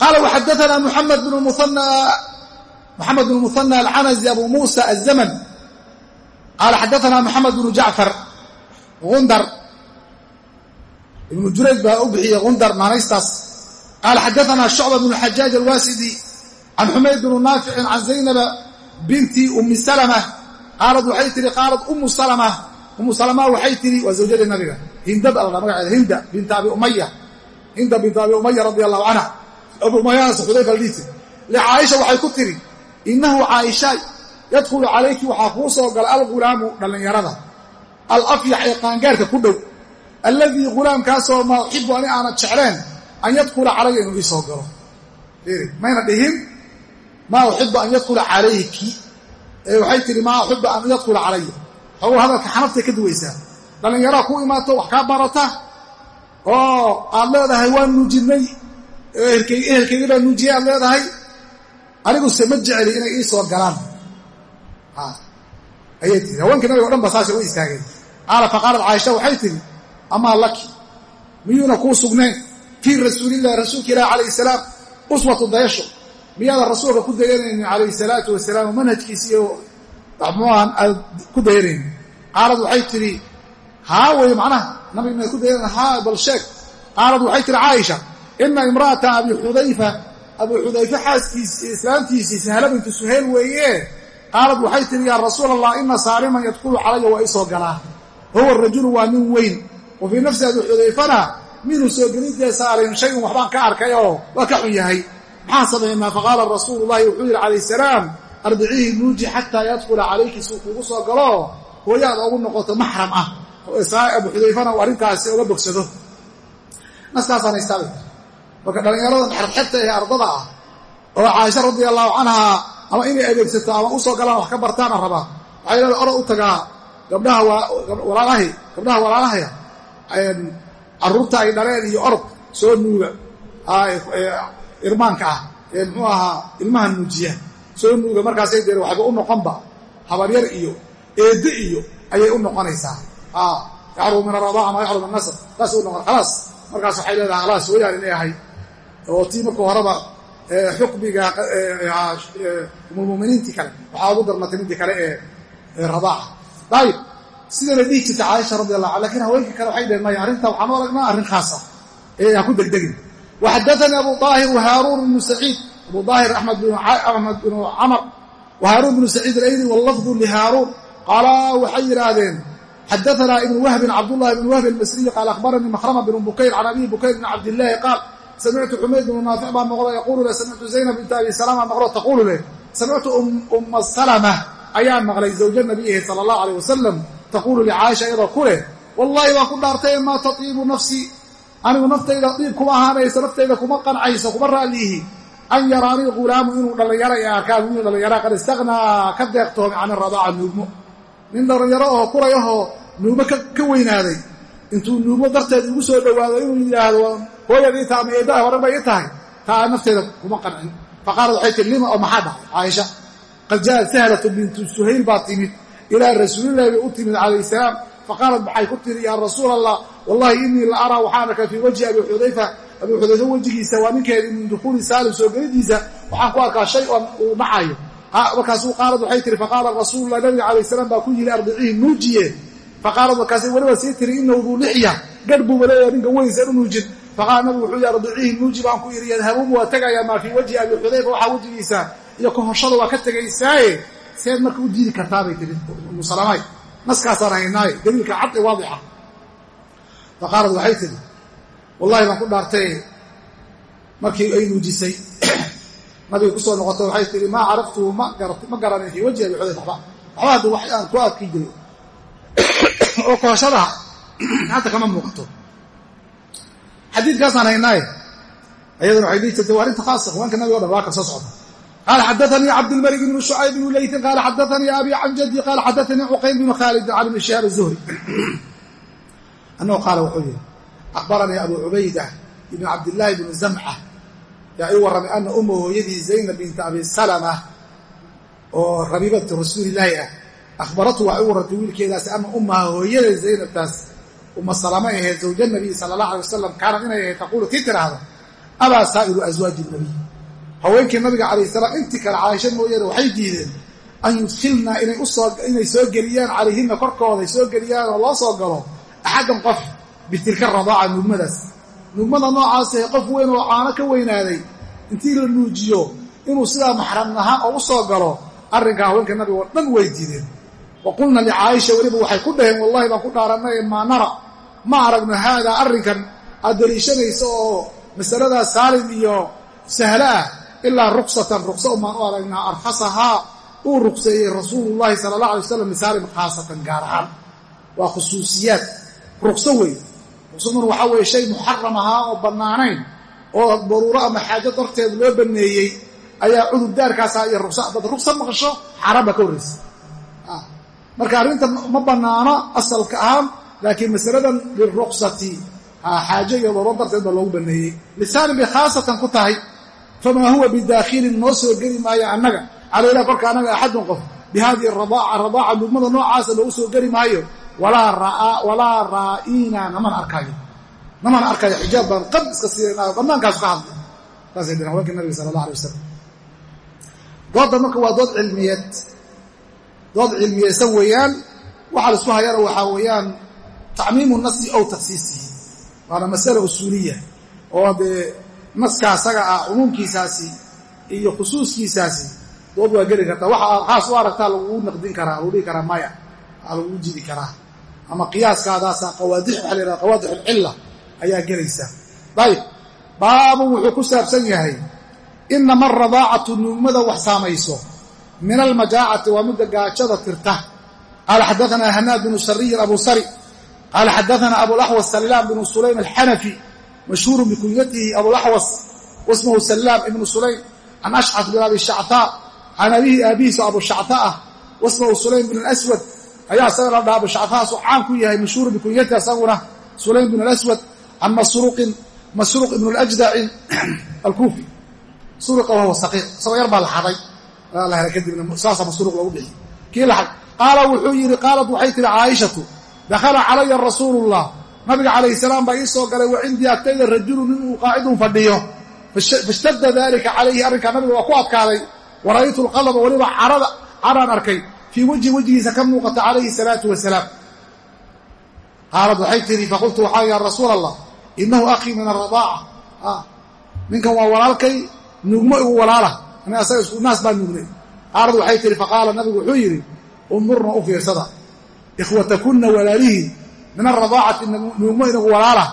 qaala waxadaana muxamed bnu muhana alcanazi abu muusa aلzaman qaala xadaana moxamed bnu jacfar gundar. Ibnu jurayd baa u bixiyey gundar maanaystaas qaala xadaana shucba bnu xajaaj alwaasidi can xumayd bnu naaficin can zaynaba binti ummi salama qaalad waxay tihi qaalad ummu salama. Ummu salama waxay tihi waa zawjadii nabiga. Hinda baa la magaceeda hinda binta abi umaya hinda binta abi umaya radia allahu canha abu umayahaas xudayfa ladhiisi licaaisha waxay ku tihi innahu caaisha yadkhulu calayki waxaa kuu soo gala algulaamu dhallinyarada. Alafyax ee qaangaarka ku dhow. Alladii gulaamkaasoo maa uxibu ani aanad jecleen an yadkhula calaya inuu ii soo galo. Mayna dhihin? Maa uxibu an yadkhula calayki ee waxay tihi maa uxibu an yadkhula calaya. Xogow hadalka xanaftay ka duwaysaa. Dhallinyaraa ku imaato wax kaa barata? Oo aad leedahay waa nuujinay. Ehelkayga baa nuujiyay aad leedahay. Aniguse ma jeceli inay ii soo galaan. Ayay tihi haweenkii nabiga o dhan ba saasay u istaageen. Qaala faqaalat caaisha waxay tihi amaa laki miyuuna kuu sugnayn fii rasuulillahi rasuulka ilahi calayh salaam uswatu dayasho miyaadan rasuulka ku dayanaynin calayhi salaatu wasalaam manhajkiisa iyo muxuahan aad ku dayanaynin qaalad waxay tidhi haa wey macnaha nabiga maad ku dayanan haa bal sheeg. Qaalad waxay tihi caaisha ina imra'ata abi xudayfa abu xudayfe xaaskiisi islaamtiisii sahla bintu suhayl weeye. Qaalad waxay tihi yaa rasuul allah ina saaliman yadkulu calaya waa isoo galaa huwa rajulu waa nin weyn. Wa fii nafsi abi xudayfana minuu soo gelidee saalim shayun waxbaan ka arkay oo waa ka xun yahay maxaan samaynaa faqaala rasuulu llahi wuxuu yidhi calayh salaam ardiciihi nuuji xataa yadkhula calayki suu kuugu soo galo hooyaad ogu noqoto maxram ah abu xudayfana uu arrintaasi oga bogsado naskaasaan haystaabay marka dhallinyaradan xerxerta ee ardada ah oo caaisha radia allahu canhaa ama inay adeegsato ama u soo galaan wax ka bartaana rabaa waxay leeda orod u tagaa gabdhaha walaalahaya carruurta ay dhaleen iyo orod soo nuuga irmaanka ah ee muxuu ahaa ilmaha nuujiya. Soo nuuga markaasay dee waxba u noqonba habaryar iyo eedde iyo ayay u noqonaysaa. Yaxrum min aradaaca maa yaxrum nasr. Saas u noqon khalaas. Markaas waxay leedahay khalaas wayaan inay ahay. Oo tii marka horeba xukmiga umulmuminiintii kale waxaa ugu darmatay midii kale ee radaaca dayib sidana dhihi jirta caaisha radi allah an laakiin haweenka kale waxay dheheen maya arrintaa waxaan u aragnaa arrin khaasa ee ha ku degdegin waxadaanii abu aahir wahaaruun bnu saciid abu aahir axmed bnu camr wahaaruun bnu saciid alayli wallafdu lihaaruun qaala waxay yidhaahdeen xadaanaa ibnu wahbin cabdullahi bn wahbi almasriyi qaal akhbaranii mahrama bnu bukayr can abi bukayr bn cabdillaahi qaal samictu xumayd bnu naafic baa maqlo yaquulu leh samictu zaynab binta abi salama maqlo taquulu leh samictu umma salama ayaan maqlay zawja nabiyihi sala allahu aleyh wasalam taquulu licaaisha iyadoo ku leh wallaahi waan ku dhaartay maa tatiibu nafsii anigu naftayda diib kuma ahaanayso naftayda kuma qancayso kuma raalliihi an yaraanii ghulaamu inuu dhallinyaro ee arkaan inuu dhallinyara qad istaqnaa ka deeqtoomay can iradaaca nuugmo. Nin dhallinyaro oo kuray ahoo nuugmo ka weynaaday. Intuu nuugmo darteed igu soo dhowaado inuu yidhaahdo hooyad ii taha ama eeddaha horan bay ii tahay. Taa nafteeda kuma qancin. Faqaalad waxay tii lima oo maxaa dhacay? Caaisha qad ja'at sahlatu bintu suhayl baa timid. Ilaa rasuulillahi bay u timid calayh salaam. Faqaalat maxay ku tiri yaa rasuul allah wallahi inii la araa waxaan arkay fii wajhi abi xudayfa. Abi xudayfa wejigiisa waa ninkeedii min dukhuuli saalim soo gelidiisa. Waxaan ku arkaa shay on uu dhacayo markaasuu qaalad waxay tihi faqaala rasuululah nabiga calayh salaam baa ku yidhi ardicihi nuujiye. Faqaalad markaasay weliba sii tiri inahu duu lixya gadh buuba leeyahay ninka weynsan u nuujin. Faqaala nabigu wuxuu yihi ardicihi nuuji baan ku yidhi yadhabubu waa tegayaa maa fii wajhi abi xudayfa. Waxaa faqaalad waxay tidhi wallahi baan ku dhaartay markii ay nuujisay nabiga ku soo noqotay waxay tihi maa caraftuhu ma garanin fii wajhi abi waxba waxba hadda wax aan ku adkii jiray oo kooshadaha hadda kama muuqato. Xadiidkaasaan haynaaye ayaduna waxay dhihi jirtay waa khaasa haweenka nabiga o dhan waa ka soo socda. Qaala xadaanii cabdilmalik bnu shucayb bnu leytin qaala xadaanii abi can jaddi qaala xadaanii cuqayl bnu khaalid can ibni shihaab azuhri annahu qaala wuxuu yihi akhbaranii abu cubayda ibn cabdillaahi bnu zamca yaa ii warramay ana umma hooyadii zaynab binta abi salama oo rabiibati rasuulilaahi ah akhbaratu waa i warrantay wiilkeedaasi ana ummaha hooyada zaynabtaas uma salama ahayd zawja nabiy sala allah alay wasalam kaanad inay ahayd taquulu tii tiraahda abaa saa'iru aswaaji nabiy haweenkii nabiga calayh salaam intii kale caaisha mooyaane waxay diideen an yudkhilnaa inay soo geliyaan calayhinna korkooda soo geliyaan oo loo soo galo axaddan qof bitilka radaaca nuugmadaas nuugmada noocaasee qof weyn oo caano ka weynaaday intii la nuujiyo inuu sidaa maxram ahaan oo u soo galo arrinkaa haweenka nabiga oo dhan way diideen wa qulna licaaisha weliba waxay ku dhaheen wallahi baan ku dhaarannay maa nara. Ma aragno haadaa arrinkan aad daliishanayso oo masaladaas saalim iyo sahlo ah ilaa ruksatan ruksa umaan u aragnaa arfasahaa uu rukseeyey rasuulullahi sala allah alay wasalam lisaalim khaasatan gaar ahaan. Waa khusuusiyaad rukso wey ruksaduna waxaa weeye shay muxaram ahaa oo bannaanayn oo daruuro ama xaajo darteed loo banneeyey ayaa cudurdaarkaasaa iyo ruksa dad ruksa maqasho xaaraan baa ka horraysa marka arrinta ma bannaano asalka ahaan laakiin masaladan liruksati xaajo iyo daruuro darteed baa loogu banneeyey. Lisaalim bay khaasatan ku tahay famaa huwa bidaakhilin noo soo geli maayo annaga. Calayna korka annaga axadun qof bi hadihi radaaca radaaca lugmada noocaasa loogu soo geli maayo walaa raa'iina namana arkaayo. Namana arkaayo xijaab baan qab iska siinaynayo bannaankaasu ka hadlay. Saasay dhaheen haweenka nabiga sala allah alay doodda marka waa dood cilmiyeed. Dood cilmiyeysan weeyaan waxaa la isku hayaana waxaa weeyaan tacmiimu nasi ow takhsiisihi waana masala usuuliya oo dee naska asaga ah cumuumkiisaasi iyo khusuuskiisaasi dood waa geli kartaa waxa khaas u aragtaa lagugu naqdin karaa lagu dhihi karaa maya aa lagugu jidi karaa ama qiyaaskaadaasa qawaadix waxa la yidhaha qawaadix alcilla ayaa gelaysa. Dayib. Baabun wuxuu ku saabsan yahay inama aradaacatu nuugmada wax saamayso min almajaacati waa midda gaajada tirta. Qaala xadaanaa hanaad bnu sariyin abu sari. Qaala xadaanaa abulaxwas salaam bnu sulaym alxanafi mashhuuru bikunyatihi abulaxwas wasmahu salaam ibnu sulaym can ashcaf bin abi shactaa can abihi aabihiisu abushacta ah wasmahu sulaym bin aswad ayaa isagana la dhaha abushactahaasuu caan ku yahay mashhuuru bikunyatihi asaguna sulaym bin alaswad can masruuqin masruuq ibn اljdaci alkuufi masruuqa wahuwa saqiiq. Isagoo yar baa la xaday. La helay kadibna saasa masruuq loogu bixiyey kii la qaala wuxuu yidhi qaalat waxay tihi caaishatu dakhala calaya rasuulu اllah nabiga calayh salaam baa ii soo galay wa cindii agtayda rajulu nin uu qaacidun fadhiyo faishtadda dalika calayhi arrinkaa nabiga waa ku adkaaday. Wa ra'aytu lqadaba weliba carada caraan arkay fii wejhi wejigiisa ka muuqata calayhi salaatu wasalaam qaalad waxay tihi faqultu waxaa ya rasuul allah inahu akhii min aradaaca ninkan waa walaalkay nuugmo igu walaala naas baa nuugnay qaalad waxay tihi faqaala nabigu wuxuu yidhi undurna u fiirsada ikhwatakunna walaalihii min aradaacati nuugmo inagu walaala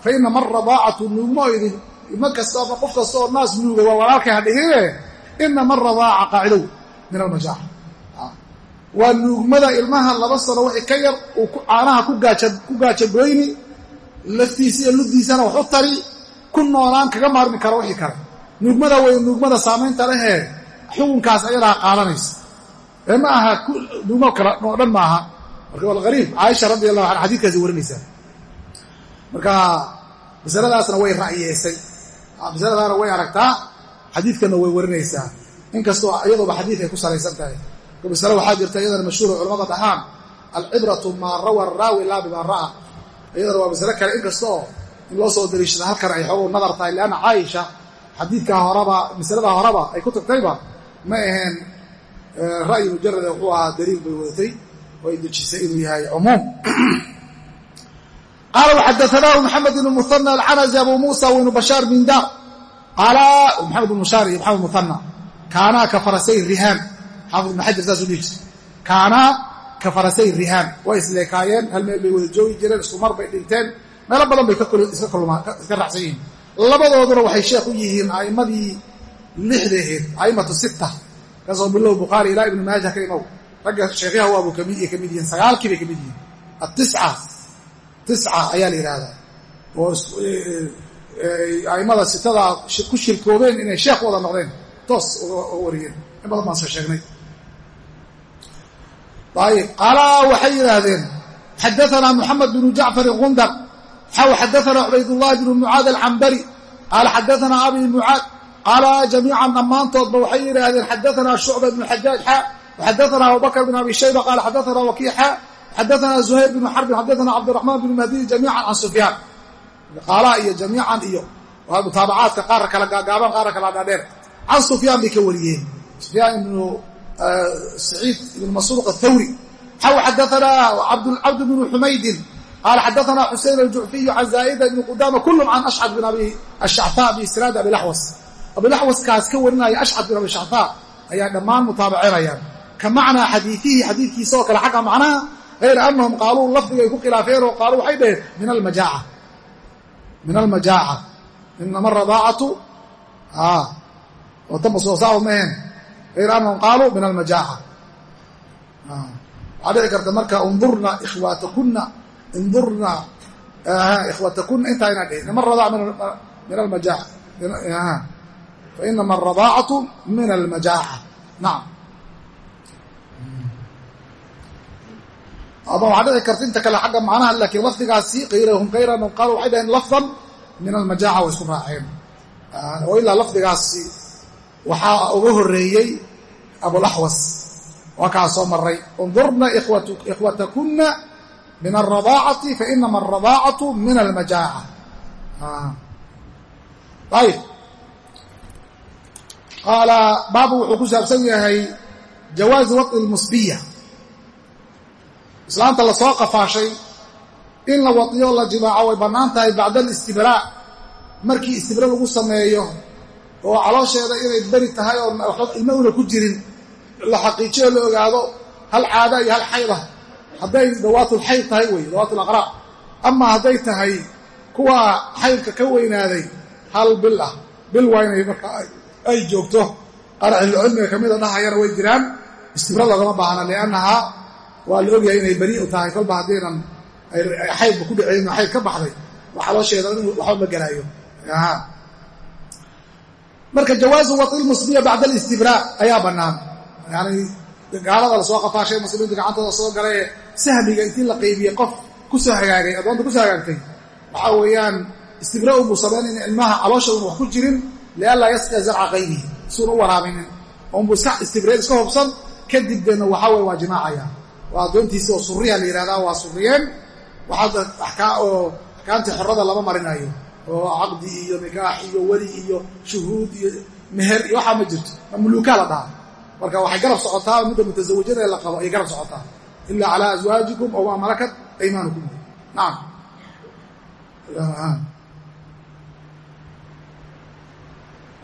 fa inama aradaacatu nuugmo idin ima kasta qof kasta oo naas nuugay waa waa nuugmada ilmaha laba sano wixii ka yar uu caanaha ku gaajagoyni laftiisa iyo luddiisana wax u tari ku noolaan kaga maarmi karo wixii kale. Nuugmada way nuugmada saamaynta lehee xukunkaas ayadaa qaadanaysa. Ee ma aha nuugmo kale oo dhan ma aha. Marka walhariib caaisha radi allahu anha xadidkaasi warinaysaa marka masaladaasna way ra'yeesay. Masaladaana way aragtaa. Xadiidkanna way warinaysaa inkastoo iyadooba xadiid ay ku salaysan tahay masale waxaa jirta iyadana mashhuura culamada dhahaan alcibratu maa rawa raawi laa bimaa ra'a. Iyadana waa masale kale inkastaoo in loo soo dariishada halkan ay xoogu nadar tahay lianna caaisha xadiidkaa horaba masalada horeba ay ku tagtayba ma aheen ra'yi mujarada wuxuu ahaa daliil bay wadatay oo ay dejisay inuu yahay cumuum. Qaala waxadaanaahu maxamed ibnu muhana alcanazi abu muusa wibnu bashaar bin dar. Qaala maxamed ibn bashaar iyo maxamed muhana kaanaa ka farasay rihaan xaafid ibn xajar saasuu dhihi jiray. Kaanaa ka farasay rihaan. Way isleekaayeen hal meel bay wada joogi jireen isku mar bay dhinteen. Meelo badan bay iska raacsan yihiin. Labadooduna waxay sheekh u yihiin a'immadii lixda ahayd a'immatu sitta. Kasoo bilow bukhaari ilaa ibnu maaja ka imow. Ragga sheekyaha waabuu ka mid yihiin sagaalkii bay ka mid yihiin. Atisca tisca ayaa la yidhaahdaa. Oo a'immada sitada ku shirkoobeen inay sheekh wada noqdeen. Toos uga wariyeen qaala waxay yidhaahdeen xadaanaa moxamed bnu jacfar gundar xaw xadaanaa cubaydullahi bnu mucaad alcambari qaala xadaanaa abi mucaad qaala jamiican dhammaantoodba waxay yidhaahdeen xadaanaa shucba bnu xajaaj xa waxadaanaa abubakr bn abi shayba qaala xadaanaa wakiic xa xadaanaa zuhayr bnu xarbin xadaanaa cabdiraxmaan bnu mahdiy jamiican can sufyaan qaalaha iyo jamiican iyo mutaabacaadka qaar kala gaagaaban qaar kala dhaadheer can sufyaan bay ka wariyeen sufyaan ibnu saciid ibn masruuq athawri xaw xadaanaa cabd bnu xumaydin qaala xadaanaa xusein aljucfiyu can zaa'ida ibni qudama kulum can ashcad bin abi ashactaa biisnaadi abilaxwas abilaxwaskaas ka warinaya ashcad bin abi shactaa ayaa dhammaan mutaabacinayaan ka macnaa xadiiihi xadiidkiisa oo kale xagga macnaha hayra anahum qaaluu lafdigay ku khilaafeen oo qaaluu waxay dhaheen min almajaaca inama radaacatu watama soo saao maheen hayra anahum qaaluu min almajaaca waxaa dhici karta marka undurna ikhwaatakuna indurna ikhwatakuna intaa inaa dhihin. Inama radaac min almajaaca fainama alradaacatu min almajaaca nacam ama waxaa dhici karta inta kale xagga macnaha laakiin lafdigaasi kayrahum kayranahum qaalu waxay dhaheen lafdan min almajaaca way isku raaceen. Oo ilaa lafdigaasi waxaa uga horeeyey abulaxwas waa kaa soo maray undurna ikhwatakuna min alradaacati fainama alradaacatu min almajaaca ayib qaala baabu wuxuu ku saabsan yahay jawaazi wai lmusbiya islaamta la soo qafaashay in la wadiyo la jimaaco way bannaan tahay bacda alistibraa. Markii istibra lagu sameeyo oo caloosheeda inay beri tahay oo ilmo ku jirin la xaqiijiyo la ogaado hal caada iyo hal xayda. Hadday dawaatulxayd tahay wey dawaatulaqraa ama hadday tahay kuwa xaydka ka weynaaday hal bil ah. Bil waa marka ay joogto. Qaar cilmicilmiga kamida dhahayana way jiraan. Istibra loogama baahna liannahaa waa la ogyahay inay beri u tahay. Kolba haddiinan xaydba ku dhaceyno xayd ka baxday xaloosheeda in waxba ma gelaayo marka jawaazu wai musbiya bacda alistibraa ayaa bannaan yani gaalada la soo qafaashay muslimiintu gacantooda soo galaye sahmiga intii la qaybiyey qof ku soo hagaagay addoonta ku soo hagaagtay waxaa weeyaan istibra unbuu samayn in ilmaha caloosha un wax ku jirin lianlaa yasqiya zarca qaybihi suuna u waraabinin. Unbuu istibreen iska hubsan kadib deena waxaa weye waa jimaacaya waa addoontiisi oo suriya la yihahdaa waa suriyeen oo axkaamtii xorada lama marinayo oo caqdi iyo nikaax iyo weli iyo shuhuud iyo meher iyo waxaa ma jirto mamluukaa la dhaha marka waxay garab socotaa midda mutasawijada ee la qabo ayay garab socotaa. Ilaa calaa aswaajikum oo maa malakat aymaanukum. Nacam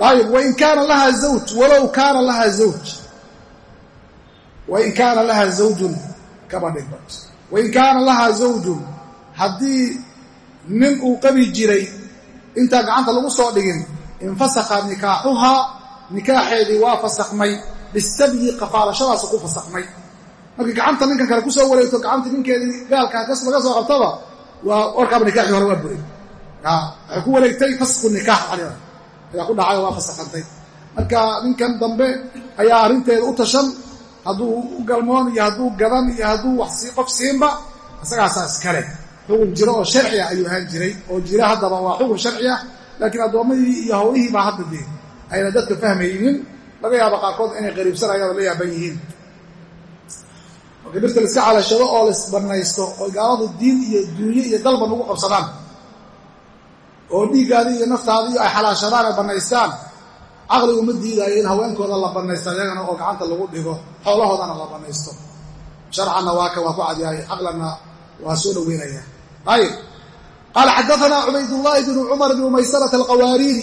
ayib wain kaana laha zawj walow kaana laha zawj. Wain kaana laha zawjun kaba dhigbat wain kaana lahaa zawjun haddii nin uu qabi jiray intaa gacanta lagu soo dhigin infasakha nikaaxuhaa nikaaxeedii waa fasakmay bistabyi qafaalashadaasa ku fasakmay markii gacanta ninkan kale ku soo wareegto gacantii ninkeedii gaalkaa laga soo qabtaba waa warkaaba nikaxii hore waa buray waxay ku wareegtay fasku nikaax ayaa ku dhacay waa fasakhantay marka ninkan dambe ayaa arrinteeda u tashan hadduu u galmoon iyo hadduu gadan iyo hadduu qof siinba isagaasaa iskale. Xukun jiro oo sharci ah ayuu ahaan jiray oo jira haddaba waa xukun sharci ah laakiin addoommadii iyo hawlihii baa hadda dee ayna dadka fahmaynin laga yaaba qaarkood inay qariibsanayaan la yaaban yihiin. Marka birta la iska calashado oo laisbanaysto oo gaaladu diin iyo duunye iyo dalban ugu qabsadaan oo dhiiggaadii iyo naftaadii iyo ay xalaashadaan ay bannaystaan caqligu ma diidaayo in haweenkooda la bannaysto ayagana oo gacanta lagu dhigo xoolahoodana la bannaysto. Sharcanna waa ka waa ku cadyahay caqlanna waa soo dhoweynaya. Ayib qaala xadaanaa cubaydullaahi bnu cumar bnu maysarata alqawaariiri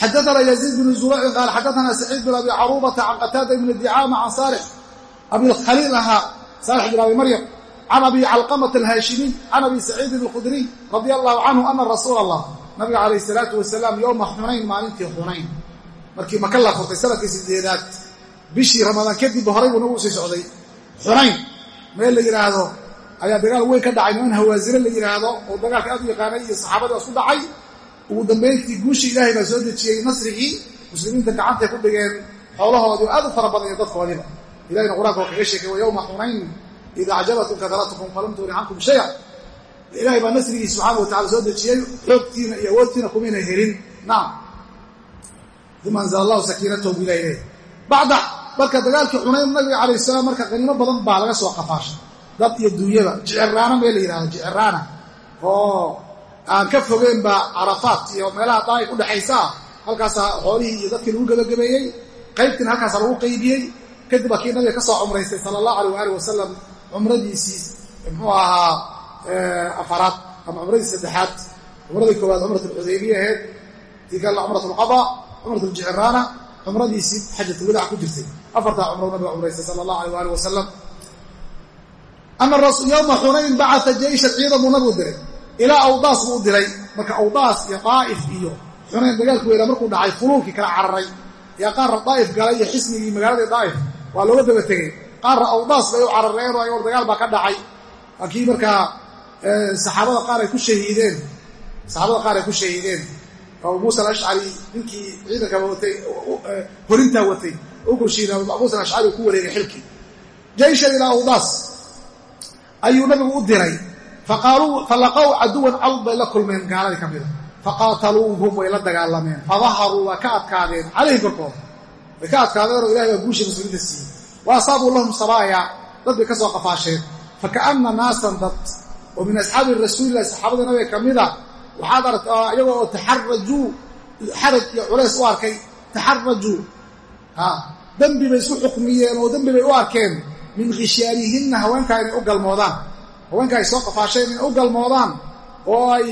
xadaanaa yaziid bnu zuracin qaala xadaanaa saciid bin abi caruubata can qataada ibni dicaama can saalix abilkhaliil ahaa saalix bin abi maryam can abi calqamata alhaashimiy can abi saciidin alkhudriy radia allahu canhu ana rasuula allah nabiga calayhi salaatu wasalaam yowma xunayn maalintii xunayn markii maka la furtay sannadkii sideedaad bishii ramadaan kadib horay buu nagu sii socday xunayn meel la yidhaahdo ayaa dagaal weyn ka dhacay niman hawaasire la yidhaahdo oo dagaalka aad u yaqaanay iyo saxaabadii isku dhacay ugu dambayntii guushii ilaahay baa soo dejiyey nasrigii muslimiinta gacantay ku dhigeen xoolahoodii oo aad u fara badan iyo dadkoodiiba ilahina qur'aanka waa kaga sheekay wa yowma xunayn ida acjabatkum kadaratukum falam tuuni cankum shaya ilahay baa nasrigiisi subxaana wa tacala soo dejiyey xoogtiina iyo awoodtiina kumayna helin. Naam. Uma anzala allahu sakiinatahu bu ilahi leeyahy bacda marka dagaalkii xunayn nabiga calayh salaam marka qaniimo badan baa laga soo qafaashay. Dad iyo duunyada jiciraana meel la yidhahdo jiciraana oo aan ka fogeen baa carafaat iyo meelaha daa'if u dhexaysa ah halkaasaa xoolihii iyo dadkii lagu gebagabeeyey qaybtiina halkaasaa lagu qaybiyey kadib baa kii nabiga ka soo cumraystay sala allahu alayh waali wasalam cumradiisii muxuu ahaa afaraad ama cumradii saddexaad cumradii koowaad cumrat alxudaybiya ahayd tii kalena cumrat alqada cumrat aljiciraana cumradiisii xajatulwadac ku jirtay. Afartaa cumro nabiga cumraystay sala allahu alayh waali wasalam ana yowma xunayn bacata jeyshan ciidan buu nabigu diray ilaa awdaas buu diray marka awdaas iyo daa'if iyo xunayn dagaalku weynaa markuu dhacay fuluulkii kala cararay. Ayaa qaarra daa'if galay iyo xisnigii magaaladii daa'if waa looga daba tegey. Qaarra awdaas bay u carareen oo ayagoo dagaal baa ka dhacay. Waa markaa saxaabada qaar ay ku shahiideen. Saxaabada qaar ay ku shahiideen. Abu muusa alashcari ninkii ciidankaba watay horintaa watay u muusa alashcari uu ku wareegay xilkii. Jeyshan ilaa awdaas ayuu nabigu u diray falaqow caduwan cawd bay la kulmeen gaaladii ka mida. Faqaataluuhum way la dagaalameen. Fadaharuu waa ka adkaadeen calayhim korkooda. Way ka adkaadeen oo ilahay baa guusha muslimiinta siiyey. Wa asaabuu lahum sabaaya dad bay ka soo qafaasheen. Fakaana naasan dad oo min asxaabi rasuulilahi saxaabada nabiga ka mida. Waxaad aragtaa iyagoo oo taxarajuu xaraj iyo culays u arkay. Taxarajuu dembi bay isku xukmiyeen oo dembi bay u arkeen. Min khishyaanihinna haweenkaa inay u galmoodaan haweenka ay soo qafaasheen inay u galmoodaan oo ay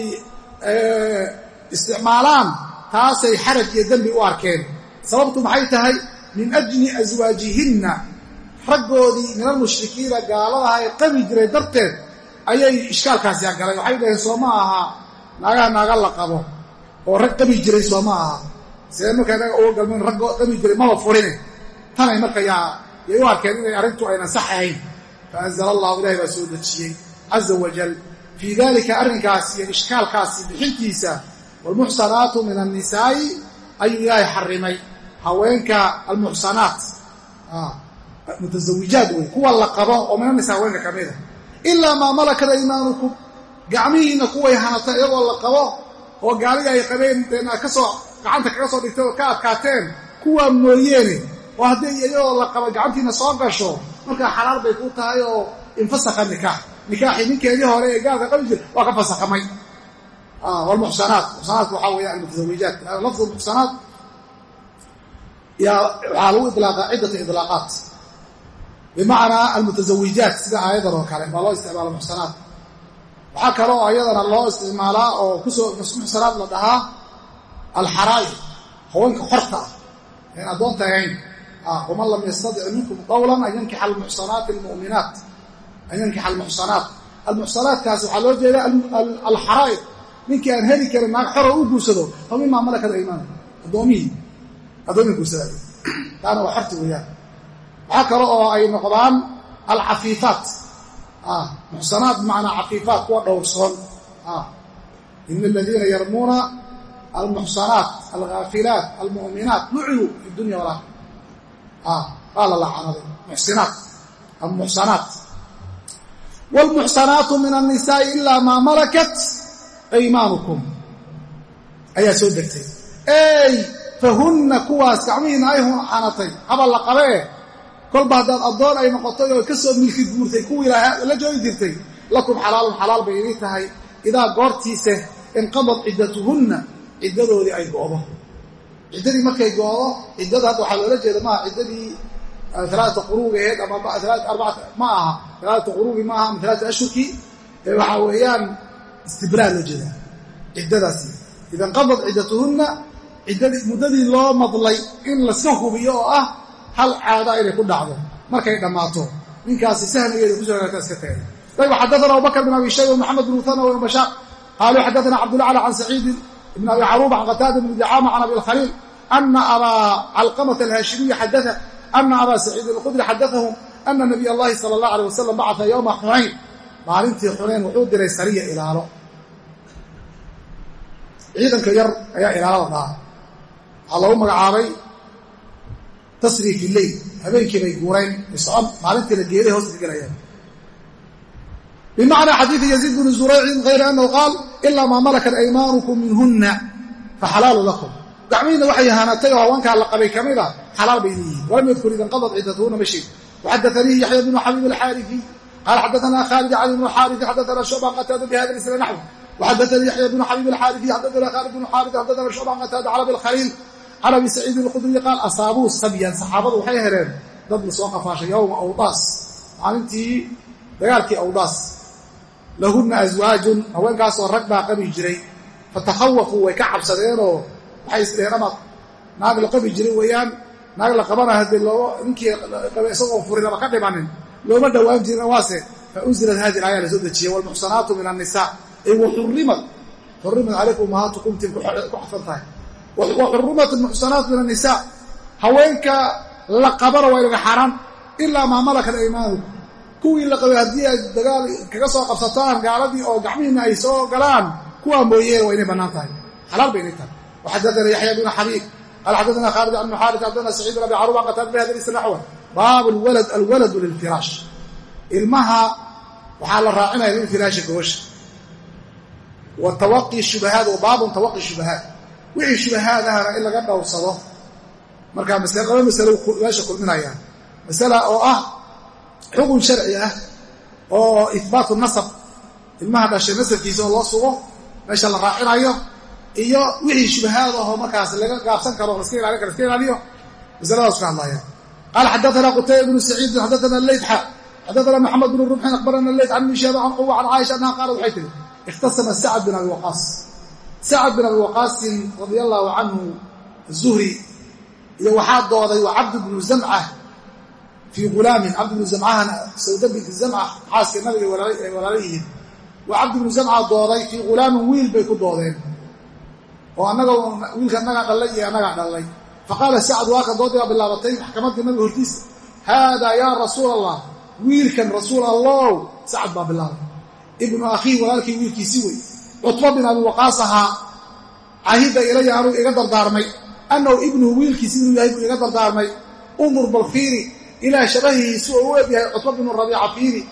isticmaalaan taasay xaraj iyo dembi u arkeen. Sababtu maxay tahay? Min ajli aswaajihinna raggoodii min almushrikiina gaaladaha ay qabi jiray darteed ayay ishkaalkaasi galay waxay dhaheen soo ma aha naagaha naaga la qabo. Oo rag qabi jiray soo ma aha. See markaa naga uga galmeen rag qabi jiray maba furine. Tanay marka yay u arkeen inay arrintu aynan sax ahayn. Faanzala allahu ilahay baa soo dejiyey caza wajal fii dalika arrinkaas iyo ishkaalkaasi bixintiisa waalmuxsanaatu min annisaa'i ayuu ilaahay xarimay haweenka almuxsanaat mutazawijaad wey kuwa la qabo oo min annisaa haweenka ka mida ilaa maa malakada imaanukum gacmihiinna kuway hanata iyagoo la qabo oo gaalidii ay qabeen deen aad ka soo gacanta kaga soo dhigtay oo ka adkaateen kuwaa mooyeene oo haddii iyagoo la gacantiina soo gasho markaa xalaal bay ku tahay oo infasakha nikaax nikaaxii ninkeedii hore ee gaalka qabi jir waa ka fasakhamay wlmuxsanaat muxsanaatku waxaa weya almutazawijaat lafdu muxsanaat waxaa lagu ilaaqaa ciddatu ilaaqaat bimacnaa almutazawijaat sida aayadan oo kale baa loo isticmaala muxsanaat. Waxaa kaloo ayadana loo isticmaalaa oo ku soo muxsanaat la dhahaa alxaraa'ir haweenka xorta ah een addoonta ahayn. Waman lam yastadic minkum qawlan an yankixa almuxsanaati almu'minaat an yankixa almuxsanaat almuxsanaatkaas waxaa loo jeeda alxaraa'ir ninkii aan heli karin naag xoro u guursado fa mimaa malakat aymaanu addoomihii. Addoomihi guursadaayo taana waa xorti weeyaan. Waxaa kale oo ay noqdaan alcafiifaat muxsanaat bimacnaa cafiifaat kuwa dhowrsoon. Ina aladiina yarmuuna almuxsanaat alghaafilaat almu'minaat lucuu fi dunya walaakhira qaala lacanaday muxsinaat. Almuxsanaat wlmuxsanaatu min annisaai ilaa maa malakat aymaanukum ayaa soo degtay ey fahunna kuwaas gacmihiinna ay xanatay habal la qabee kolba haddaad addoon ay noqotay oo ka soo milki guurtay kuwii la joogi jirtay lakum xalaalun xalaal bay idin tahay idaa goortiise inqadad ciddatuhunna ciddadoodii ay go'do ciddadii markay go'do ciddada hadda loola jeeda maaha alaaata quruugeed ama aha alaaata quruugi ma aha ama alaata ashhurki waxaa weeyaan istibraa loo jeedaa ciddadaasi ida inqadad ciddatuhunna muddadii loo madlay in laska hubiyo oo ah hal caada inay ku dhacdo markay dhammaato ninkaasi sahmigeeda ku soo hagaagta iska tagay ayb xadaana abubakr bin abi shayba maxamed bin muhana w bashaar qaaluu xadaana cabdulacla can saciidin ibn abi caruba can qataada bn dicama can abi lkhaliil ana abaa calqamata alhaashimiyi xadaa ana abaa saciidin alkhudri xadaahum ana nabiy allahi sala allah alay wasalam bacata yowma xunayn maalintii xunayn wuxuu diray sariya ilaalo ciidanka yar ayaa ilaalada dhaha waxaa loogu magacaabay tasriif ileyl habeenkii bay guurayn socon maalintiina geeday hoos gelayaan bimacnaa xadiidi yaziid bni zuraycin hayra annahu qaal ilaa maa malakat aymaanukum minhunna faxalaalu lakum gacmihiina waxay haanatay oo haweenkaa la qabay ka mid a xalaal bay leeyihiin. Walam yadkur id inqadat ciddatuhuna ma sheeg waxadaanii yaxya bnu xabiib alxaarifi qaala xadaana khaalid cali bnu xaarifi xadaana shucban qataada bihada isla naxw waxadaanii yaxya bnu xabiib alxaarifi xadaana khaalid bnu xaarif xadaana shucban qataada cala bilkhaliil can abi saciidin alkhudriyi qaal asaabuu sabyan saxaabadu waxay heleen dad la soo qafaashay yowma awdaas. Maalintii dagaalkii awdaas. Lahunna aswaajun haweenkaasoo rag jiray. Fatakhawafuu way ka cabsadeenoo waxay isdheheen amaad naag la qabi jiray weeyaan naag la qabana haddii loo ninkii isagoo furinaba ka dhimanin looma dhowaan jirin waase. Fa unzilat hadi aaya la soo dejiyey walmuxsanaatu min annisaa. Ay waxurrimad xurrimad calaykum ummahaatukum tin ku xafan tahay. Waxurumat muxsanaat min annisaa. Haweenka la qabana waa inaga xaaraan ilaa maa malakat aymaanukum kuwii la qabay haddii ay dagaal kaga soo qabsataan gaaladii oo gacmihiina ay soo galaan kuwaa mooyeen waa inay bannaan tahay. Xalaal bay inay tahay waxadaana yaxya bnu xabiib qaala xadaana khaalid bn xaaris xadaana saciid bn abi caruba qataada bi hada isla naxwa baabu lwalad alwaladu lilfiraash ilmaha waxaa la raacinaya lilfiraashi gobasha wa tawaqi shubahaat wa baabun tawaqi shubahaat wixii shubahaadahana in laga dhowrsado markaa laba masalo meesha kulminaya masala oo ah xukun sharci ah oo ihbaatu nasab ilmaha dhashay nasabkiisa oo loo sugo meesha la raacinayo iyo wixii shubahaad ahoo markaas laga gaabsan karo laska ilaalin karo iska ilaaliyo masaladaas ka hadlaya qaala xadaana qutayba bnu saciidin xadaana leytxa xadaana maxamed bnu rumxin akhbarana leyt can mishaaba can quwa can caaisha annaha qaalat waxay tihi ikhtasama sacad bin abi waqaas. Sacad bin abi waqaasin radia allaahu canhu zuhri iyo waxaa dooday waa cabd bnu zamca fii gulaamin cabd bnu zamcahana sawda binti zamca xaaska nabiga ay walaala yihiin waa cabd bnu zamca dooday fii gulaamin wiil bay ku doodeen oo annaga wiilka annagaa dhallay iyo annagaa dhallay. Faqaala sacad waa ka doodii baa bilaabatay maxkamaddii nabiga hortiisa. Haadaa yaa rasuul allah wiilkan rasuul allow sacad baa bilaabay. Ibnu akhiih walaalkii wiilkiisi wey cutba bin abi waqaas ahaa cahida ilaya anuu iga dardaarmay. Annahu ibnuhu wiilkiisi inuu yahay buu iga dardaarmay. Undur bal fiiri ilaa shabahihiisi oo u eg yahay cutba binu rabiica fiiri.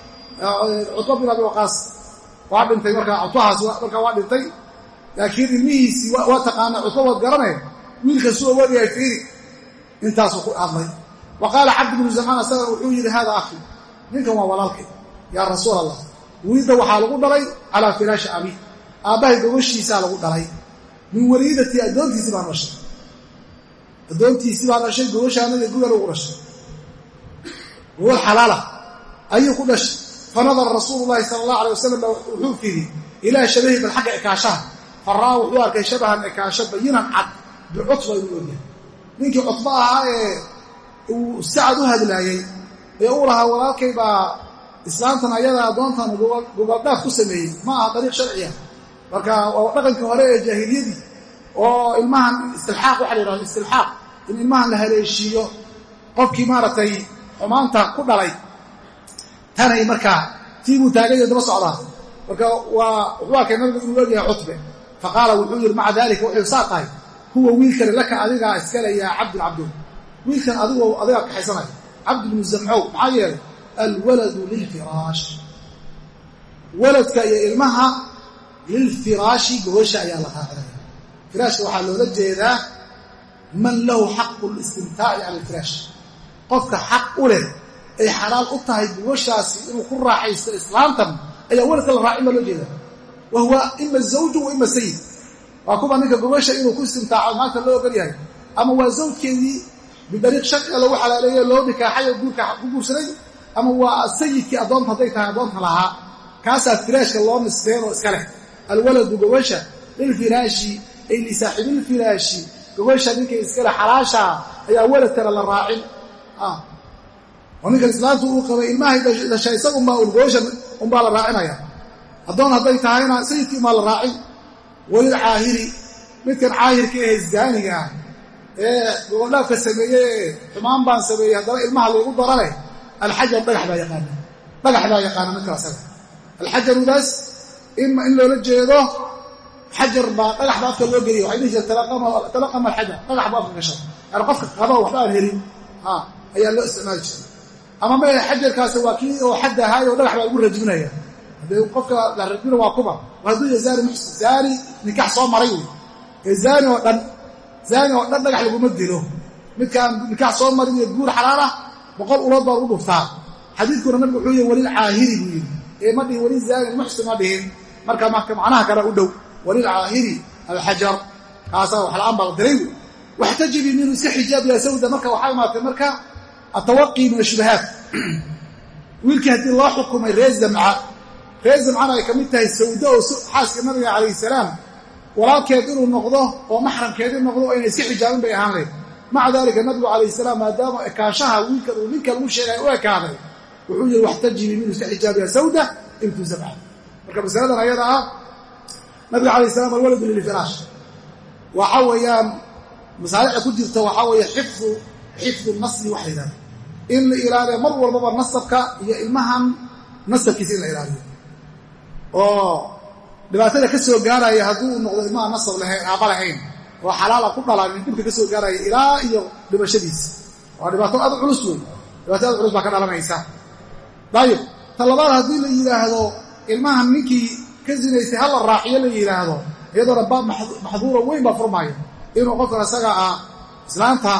Cutba bin abi waqaas waa dhintay markaa cutbahaas markaa waa dhintay laakiin ilmihiisii waa taqaana cutba waad garaneen wiilkasu oo u eg yahay fiiri. Intaasuu ku hadlay wa qaala cabd bnu zamcaan asaga wuxuu yidhi hada akhi ninkan waa walaalkay yaa rasuul allah wulidda waxaa lagu dhalay calaa firaashi abi. Aabbahay gogoshiisaa lagu dhalay. Min waliidatii addoontiisii baa dhashay. Addoontiisii baa dhashay gogoshaanada guga lagu dhashay. Gogol xalaala ayuu ku dhashay. Fanadara rasuulu llahi sala allah alay wasalam ba ilaa shabahi bal xagga faraa wuxuu arkay shabahan ekaasho bayinan cad bicutba inuu ogyahay. Ninkii cutba ahaa ee uu sacad u hadlaayey ee uu lahaa walaalkay baa islaamtan ayada addoontan gogoldhaaf ku sameeyey. Ma aha dariiq sharciya marka waa dhaqankii hore ee jaahiliyadii oo ilmahan istilxaaq waxa la yidhahdo istilxaaq in ilmahan la haleeshiiyo qofkii maaragtay xumaanta ku dhalay. Tanay markaa tii buu taagayo daba socdaa. Marka waa wuxuu arkay nabigu inuu ogyahay cutbe fa qaala wuxuu yidhi maca daalika wuxuu saa tahay huwa wiilkani laka adigaa iskale yaa cabdun cabdun wiilkan adigoo adigaa kaxaysanaya cabd bnu zamcow maxaa yeelay alwaladu lilfiraash. Waladka iyo ilmaha lilfiraashi gogosha ayaa la raacinaya. Firaashka waxaa loola jeedaa man lahu xaqu listimtaaci cala alfiraash qofka xaq u leh ay xalaal u tahay gogoshaasi inuu ku raaxaysto islaamtan ayaa waladka la raacin baa jeedaa wa huwa ima zawju wa ima sayid waa kuwa ninka gogosha inuu ku istimtaaco maanta loo ogol yahay ama waa zawjkeedii bidariiq sharciga lagu xalaaleeyo loo nikaaxay oo guurka ku guursaday ama waa sayidkii addoonta hadday tahay addoonta lahaa kaasaa firaashka loo nisbeen oo iska leh alwaladu gogosha lilfiraashi ay lisaaxibilfiraashi gogosha ninkay iskale xalaashaa ayaa waladkana la raacin oo ninkan islaamtu uu qabay ilmahay dhashay isaga umbaa ulgoosha unbaa addoon hadday tahayna sayidkii umbaa la raacin. Welil caahiri. Midkan caahirka ee isdaaniga ah ee gogoldhaafka sameeyey ee xumaan baan sameeyey haddana ilmaha laygu darane alxajar dhagax baa yaqaana. Dhagax baa yaqaana midka asaga alxajarudaas in loola jeedo xajar baa dhagax ba afka loo geliya waxay dhihi jirta talaqama alxajar. Dhagax ba afka gasha yani qofka qaba waxba aan helin. Ayaa loo isticmaali jiray. Ama ma xajarkaasi waa kii oo xad ahaay oo dhagax baa lagu rajminaya haddee qofka la rajmina waa kuba hadduu ya zaani muxsin zaani nikax soo maray. Wey ee zaani oo dhan zaani oo dhan dhagax laguma dilo. Midkaan nikax soo marin iyo guur xalaal ah boqol ulood baa lagu dhuftaa. Xadiidkuna nabigu wuxuu yihi walil caahiri buu yidhi. Ee ma dhihin walil zaani muxsin ma dhihin. Marka macnaha kale u dhow walilcaahiri alxajar kaasaa wax la'aan baa la diray. Waxtajibi minuu iska xijaab yaa sawda. Marka ree zamcana ay ka mid tahay sawda oo xaaska nabiga calayhi salaam walaalkeed inuu noqdo oo maxramkeedii noqdo oo inay iska xijaabin bay ahaan layd maca daalika nabigu calayhi salaam maadaama ekaashaha wiilkan uu ninka lagu sheegay u ekaaday wuxuu yihi waxtajibi minuu iska xijaab yaa sawda intuu zamca marka masaladan ayada ah nabiga alay slam alwaladu lilfiraash waxa weeyaan masaalixda ku jirta waxaa weeye xifdu xifdu nasli waxa yidhahda in la ilaaliyo mar walbaba nasabka iyo ilmahan nasabkiisa in la ilaaliyo oo dhibaatada ka soo gaaraya hadduu noqdo ilmaha nasab lahayn aaba lahayn oo xalaala ku dhalanin dhibka ka soo gaaraya ilaa iyo dhimashadiisa waa dhibaato aad culus wey dhibaato aad culus baa ka dhalanaysa. Dayib ta labaad haddii la yidhaahdo ilmahan ninkii ka zinaystay hala raaciyo la yidhaahdo iyadoona baab maxduura weyn baa furmaayo inuu qofkan isaga ah islaanta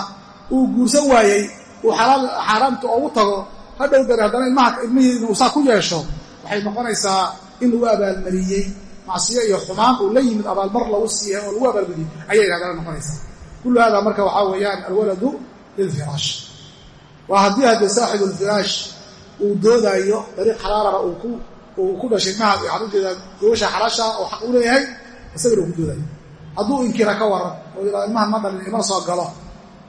uu guursan waayey uu xaaraamta oogu tago hadhow dare haddana ilmaha ilmihiina uu saa ku yeesho waxay noqonaysaa in lagu abaalmariyey macsiyo iyo xumaan uu la yimid abaalmar lagu siiya oo lagu abaalmariyey ayay haddana noqonaysaa. Kullu haadaa marka waxaa weeyaan alwaladu lilfiraash waa haddii haddee saaxibulfiraash uu doodaayo dariiq xalaalana uu ku dhashay ilmaha waxaan u jeedaa gobasha xalaasha oo xaq u leeyahay isagana ku doodayo hadduu inkira ka waran oo ilmahan ma dhalin ima soo galo.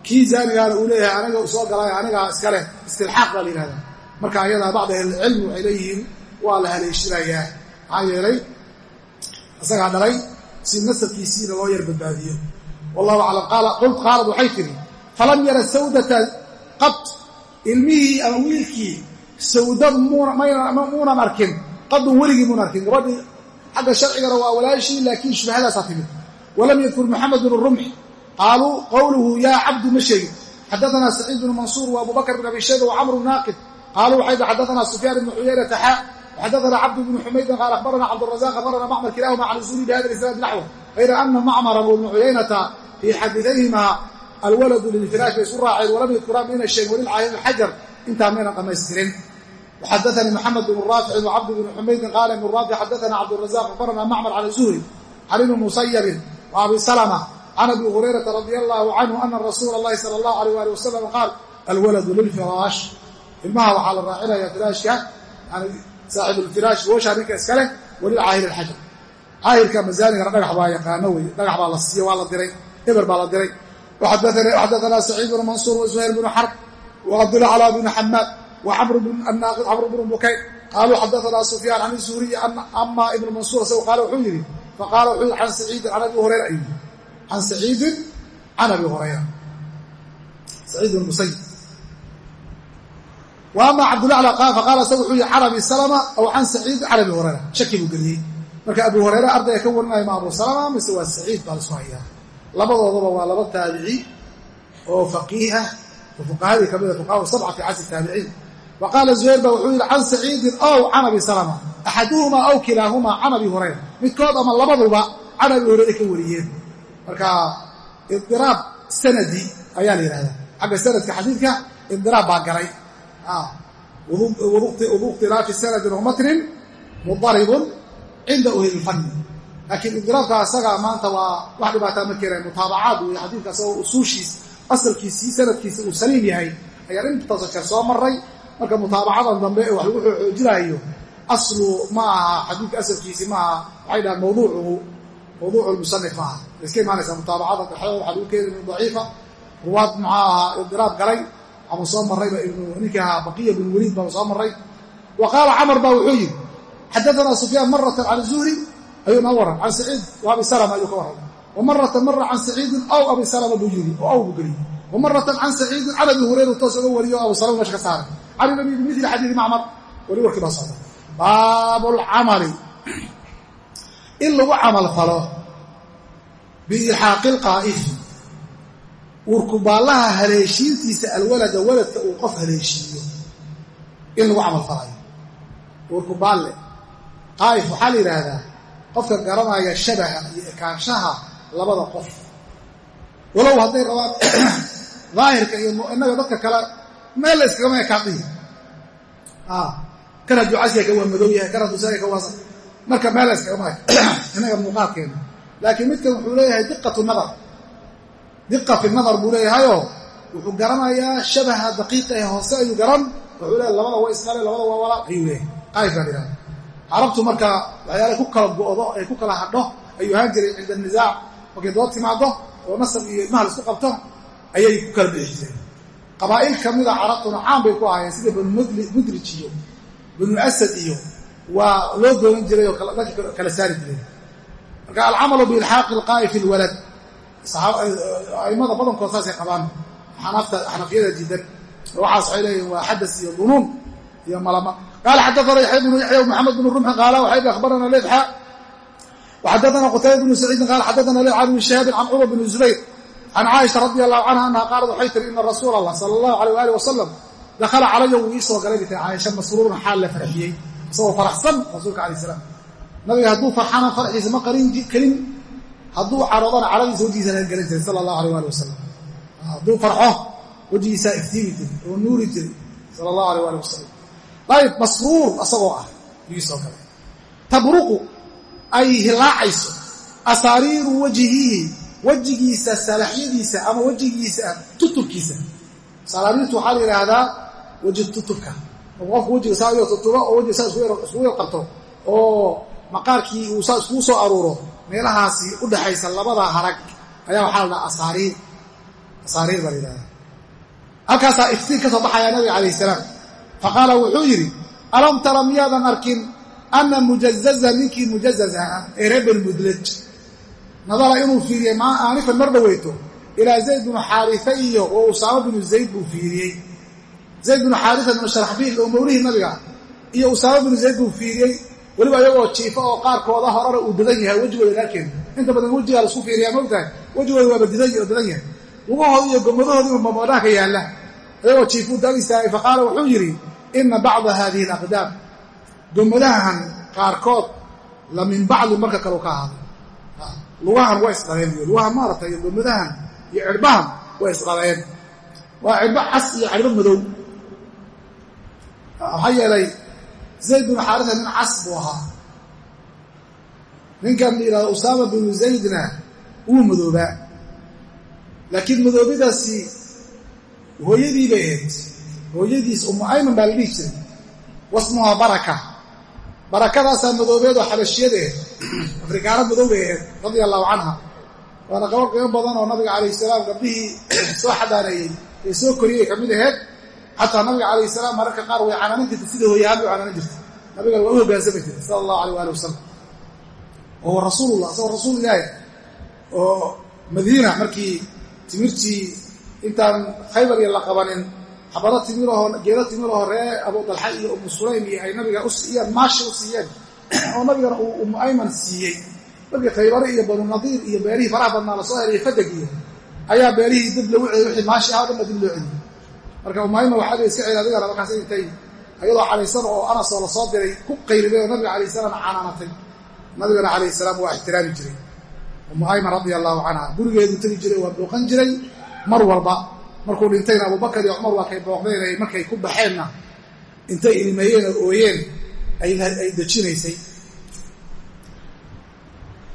Kii zaanigaana uu leeyahay aniga soo galay anigaa iskale istilxaaq baa la yidhahdaa. Marka ayadaa bacd ahlilcilmi waxay leeyihiin waa la haleeshinayaa maxaa yeelay isagaa dhalay si nasabkiisiina loo yar badbaadiyo. Wallahu aclam. Qult qaalad waxay tidhi falam yara sawdata qad ilmihii ama wiilkii sawda muunan arkin qadun weligii muun arkin. Gabadhii xagga sharcigana waa walaashii laakiin shubahadaasaa timid. Walam yadkur maxamed bn rumx qaaluu qowluhu yaa cabdu ma sheegin. Xadaanaa saciid bnu mansuur wa abu bakr bn abi shayba wacamru naaqid. Qaaluu waxay xadaanaa sufyaan ibnu xuyaynata xa xadana cabd bn xumaydin qaal abarana cabdrazaq abarana macmar kilahuma can usuli bihada isnaad naxw ayra ana macmara bn cuyaynata fii xadiayhima alwaladu lilfiraash bay isu raaceen walam yadkuraan mayna sheegin walilcaayan xajar intaa maynan dhamaystirin xadanii maxamed bn raaficin wacabd bn xumaydin qaala ibn raafic xadana cabdrazaq abarana macmar can zuhri can ibni musayabin wa abi salma can abi hurayrata radia allahu canhu ana rasuula allahi sala allahu alay ali wasalam qaal alwaladu lilfiraash ilmaha waxaa la raacinaya firaashka saaxibulfiraash wooshaarinka iska leh walilcaahiri alxajar caahirka masaanigana dhagax baa yaqaano weye dhagax baa la siiye waa la diray eber baa la diray waxadanaa saciid bnu mansuur wasuhayl bnu xarb wcabdulacla bnu xamaad wanaaqid camru bnu bukayr qaaluu xadaanaa sufyaan can zuhriy ama ibnu mansuur isagu qaale wuxuu yidhi faqaala wuxuu yidhi can saciidin can abi hurayra ayuu yii can saciidin can abi hurayra saciid bn musayib wa ama cabdulacla faqaala isaga wuxuu yihi carabi salama aw can saciid. Can abi hurayra shaki buu geliyey. Marka abu hurayre ardayga ka warinaya ma abu salama mise waa saciid baa la isku hayaa. Labadoodaba waa laba taabici oo faqiih ah oo fuqahadii ka mid a ah fuqaha sabca fi casri taabiciin wa qaala zuhayr ba wuxuu yidhi can saciidin ow can abi salama axaduhumaa aw kilaahumaa can abi hurayra. Midkood ama labaduba can abi hurayre ka wariyeen. Marka idiraab sanadi ayaa la yidhahdaa. Xagga sanadka xadiidka idiraab baa galay wudu ikhtilaafi sanadin wa matnin mudaribun cinda uhli lfanni laakiin idiraabka asaga maanta waa wax dhibaataa ma keenay mutaabacaad wey xadiidka asagoo usuushiis asalkiisii sanadkiisa uu saliim yahay ayaan intaasoo jeer soo maray marka mutaabacadan dambe ee wax lagu xoojinaayo aslu ma aha xadiidka asalkiisi ma aha waxay dhahaan mawduucuhu mawduucu lmusanif ma aha way iska imaanaysaa mutaabacada waxaa lagu keeni min daciifa ruwaad maxaa ahaa idiraab galay abu soo marrayba ninkii ahaa baqiya bn weliid baaba soo marray wa qaala camar baa wuxuu yidhi xadaanaa sufyaan maratan can zuhri ayuu noo waran can saciid abi salama ayuu ka warramay wa maratan mara can saciidin aw abi salama buu yidhi oo aw buu geliyey wa maratan can saciidin can abi hurayra toos uga wariyo abu salama meesha ka saaray. Can nabiy bimili xadiidi macmar weli warkii baa socda baabu lcamali in lagu camal falo biilxaaqi lqaa'ifi uurkubaallaha haleeshiintiisa alwalada waladka uu qof haleeshiiyo. In lagu camal falayo. Uurkubaalle qaa'if waxaa la yidhaahdaa qofka garanaya shabaha iyo ekaanshaha labada qof. Walow hadday rabaan daahirka iyo innaga dadka kale meel la yskagama ekaadhihi kan hadduu casyaga waa madow yahay kan hadduu waasa marka meel la yskagama innaga muuqaadkeena laakiin midkan wuxuu leeyahay diqatu nadar diqa fi nadar buu leeyahayoo wuxuu garanayaa shabaha daqiiqa ee hoose ayuu garan wuxuu leeyahay labada waa isdhale labada waa walaal ayuu leeyahay. Qaa'if baa la yidhahda carabtu marka waxyaala ku kala go'do ay ku kala hadho ayuu ahaan jiray cinda nisaac markay dood timaado oo nasab iyo ilmaha la isku qabto ayay ku kala bixiseen. Qabaa'il ka mida carabtuna caan bay ku ahaayeen sida banu mudrij iyo banu asad oo a'immada badankood saasay qabaan. Xanafiyada jidan waxaas waxay leeyihiin waa xadas iyo dunuun iyo malama. Qaala xadaana yaxya bnu yaxya maxamed bnu rumxin qaala waxay akhbarana lidxa waxadaana qutayba bnu saciidin qaala xadaana lidxa bnu shahaabin can cumar bni zubayr can caaisha radi allahu canha annaha qaalat waxay tiri ina rasuula allah sala allahu alayh waali wasalam dakhala calaya wuu ii soo galay bitay caaisha masruuran xaal la farxiyey isagoo faraxsan rasuulka alayh salaam. Nabiga hadduu farxana farxiisa ma qarin kelin hadduu caroodana caradiisa wejigiisa laga garan jiray sala allahu alay waali wasalam hadduu farxo wejigiisaa iftiimi jiray oo nuuri jiray sala allahu alay waali wasalam ayb masruur asagoo ah yuu soo galay tabruqu ay hilaacayso. Asaariiru wajhihi wejigiisa salaxyadiisa ama wejigiisa tutubkiisa salaariirtu waxaa la yidhaahdaa weji tutubka qofku wejiga saa iyo tutubo oo wejiga saa iskugu yar qabto oo maqaarkii uu saa iskugu soo aruuro meelahaasi u dhaxaysa labada harag ayaa waxaa la dhaha asaariir asaariir baa la halkaasaa iftiin ka soo baxaya nabiga calayh salaam. Faqaala wuxuu yidhi alam tara miyaadan arkin ana mujazaza ninkii mujazaz ahaa ee reer bani mudlaj nadara inuu fiiriyey maa aanifan mar dhaweyto. Ilaa zayd binu xaarisa iyo wa usaama binu zayd buu fiiriyey. Zayd binu xaarisa binu sharaxbiil oo mawlihii nabiga iyo usaama binu zayd buu fiiriyey weliba iyagoo jiifa oo qaarkooda horena uu dadan yahay wejigooda laarkeeda inta badan wejigaa la isku fiiriyaa mogtahay wejigooda waaba dadan yahay lugahooda iyo gomadahoodiiba mamadaha yaalla. Ayagoo jiifuu daan istaagay faqaala wuxuu yidhi ina bacda haadihi alaqdaam. Gomadahan qaarkood la min bacdi marka kaleu ka ahaaday. Lugahan waa isdhaleen buy lugahan maaragtay gomadahan iyo cirbahan waa isdhaleen waa cirbo cas iyo cirbo madow. Maxaa yeelay zayd binu xaarisa nin cas buu ahaa. Ninkan la yidhahdo usaama binu zaydna wuu madoobaa. Laakiin madoobidaasi hooyadii bay ahayd. Hooyadiis umu ayman baa la dhihi jiray. Wasmuhaa baraka. Barakadaasaa madoobeed oo xabashiyada ahayd. Afrikaano madow bay ahayd radia allahu canha. Waana gabadh qiimo badan oo nabiga calayh salaam gabdhihii soo xadaaneeyey ee soo koriyey ka mid ahayd xataa nabiga calayh salaam mararka qaar way canaanan jirtay sida hooyahaan bay canaanan jirtay nabigana waa u hogaansami jirtay sala allahu alayh waali wasalam wahuwa rasuulullah isagoo rasuul ilaahi oo madiina markii timirtii intaan khaybar iyo la qabanin xabado timirahoo geedo timirahoo ree abu dalxa iyo umu sulaym iyo ay nabiga u siiyeen maashi u siiyeen oo nabigana uu umu ayman siiyey. Markii khaybare iyo banu nadiir iyo beelihii faraha badnaa la soo heriyo fadag iyo ayaa beelihii dib lagu celiyey wixii maashi ah o dhan ba dib loo celiyey marka umu ayman waxaa iska celi adigana markaas intay ayadoo calaysan oo anas oo la soo diray ku qayliday oo nabiga calayh salaam canaanatay. Nabigana calayh salaam waa ixtiraami jiray. Umu ayman radia allahu canha gurigeedu tegi jiray waa booqan jiray mar walba. Markuu dhintayna abubakar iyo cumar waa kay booqdeen ay markay ku baxeenna. Intay ilmeeyeen oo ooyeen ay dejinaysay.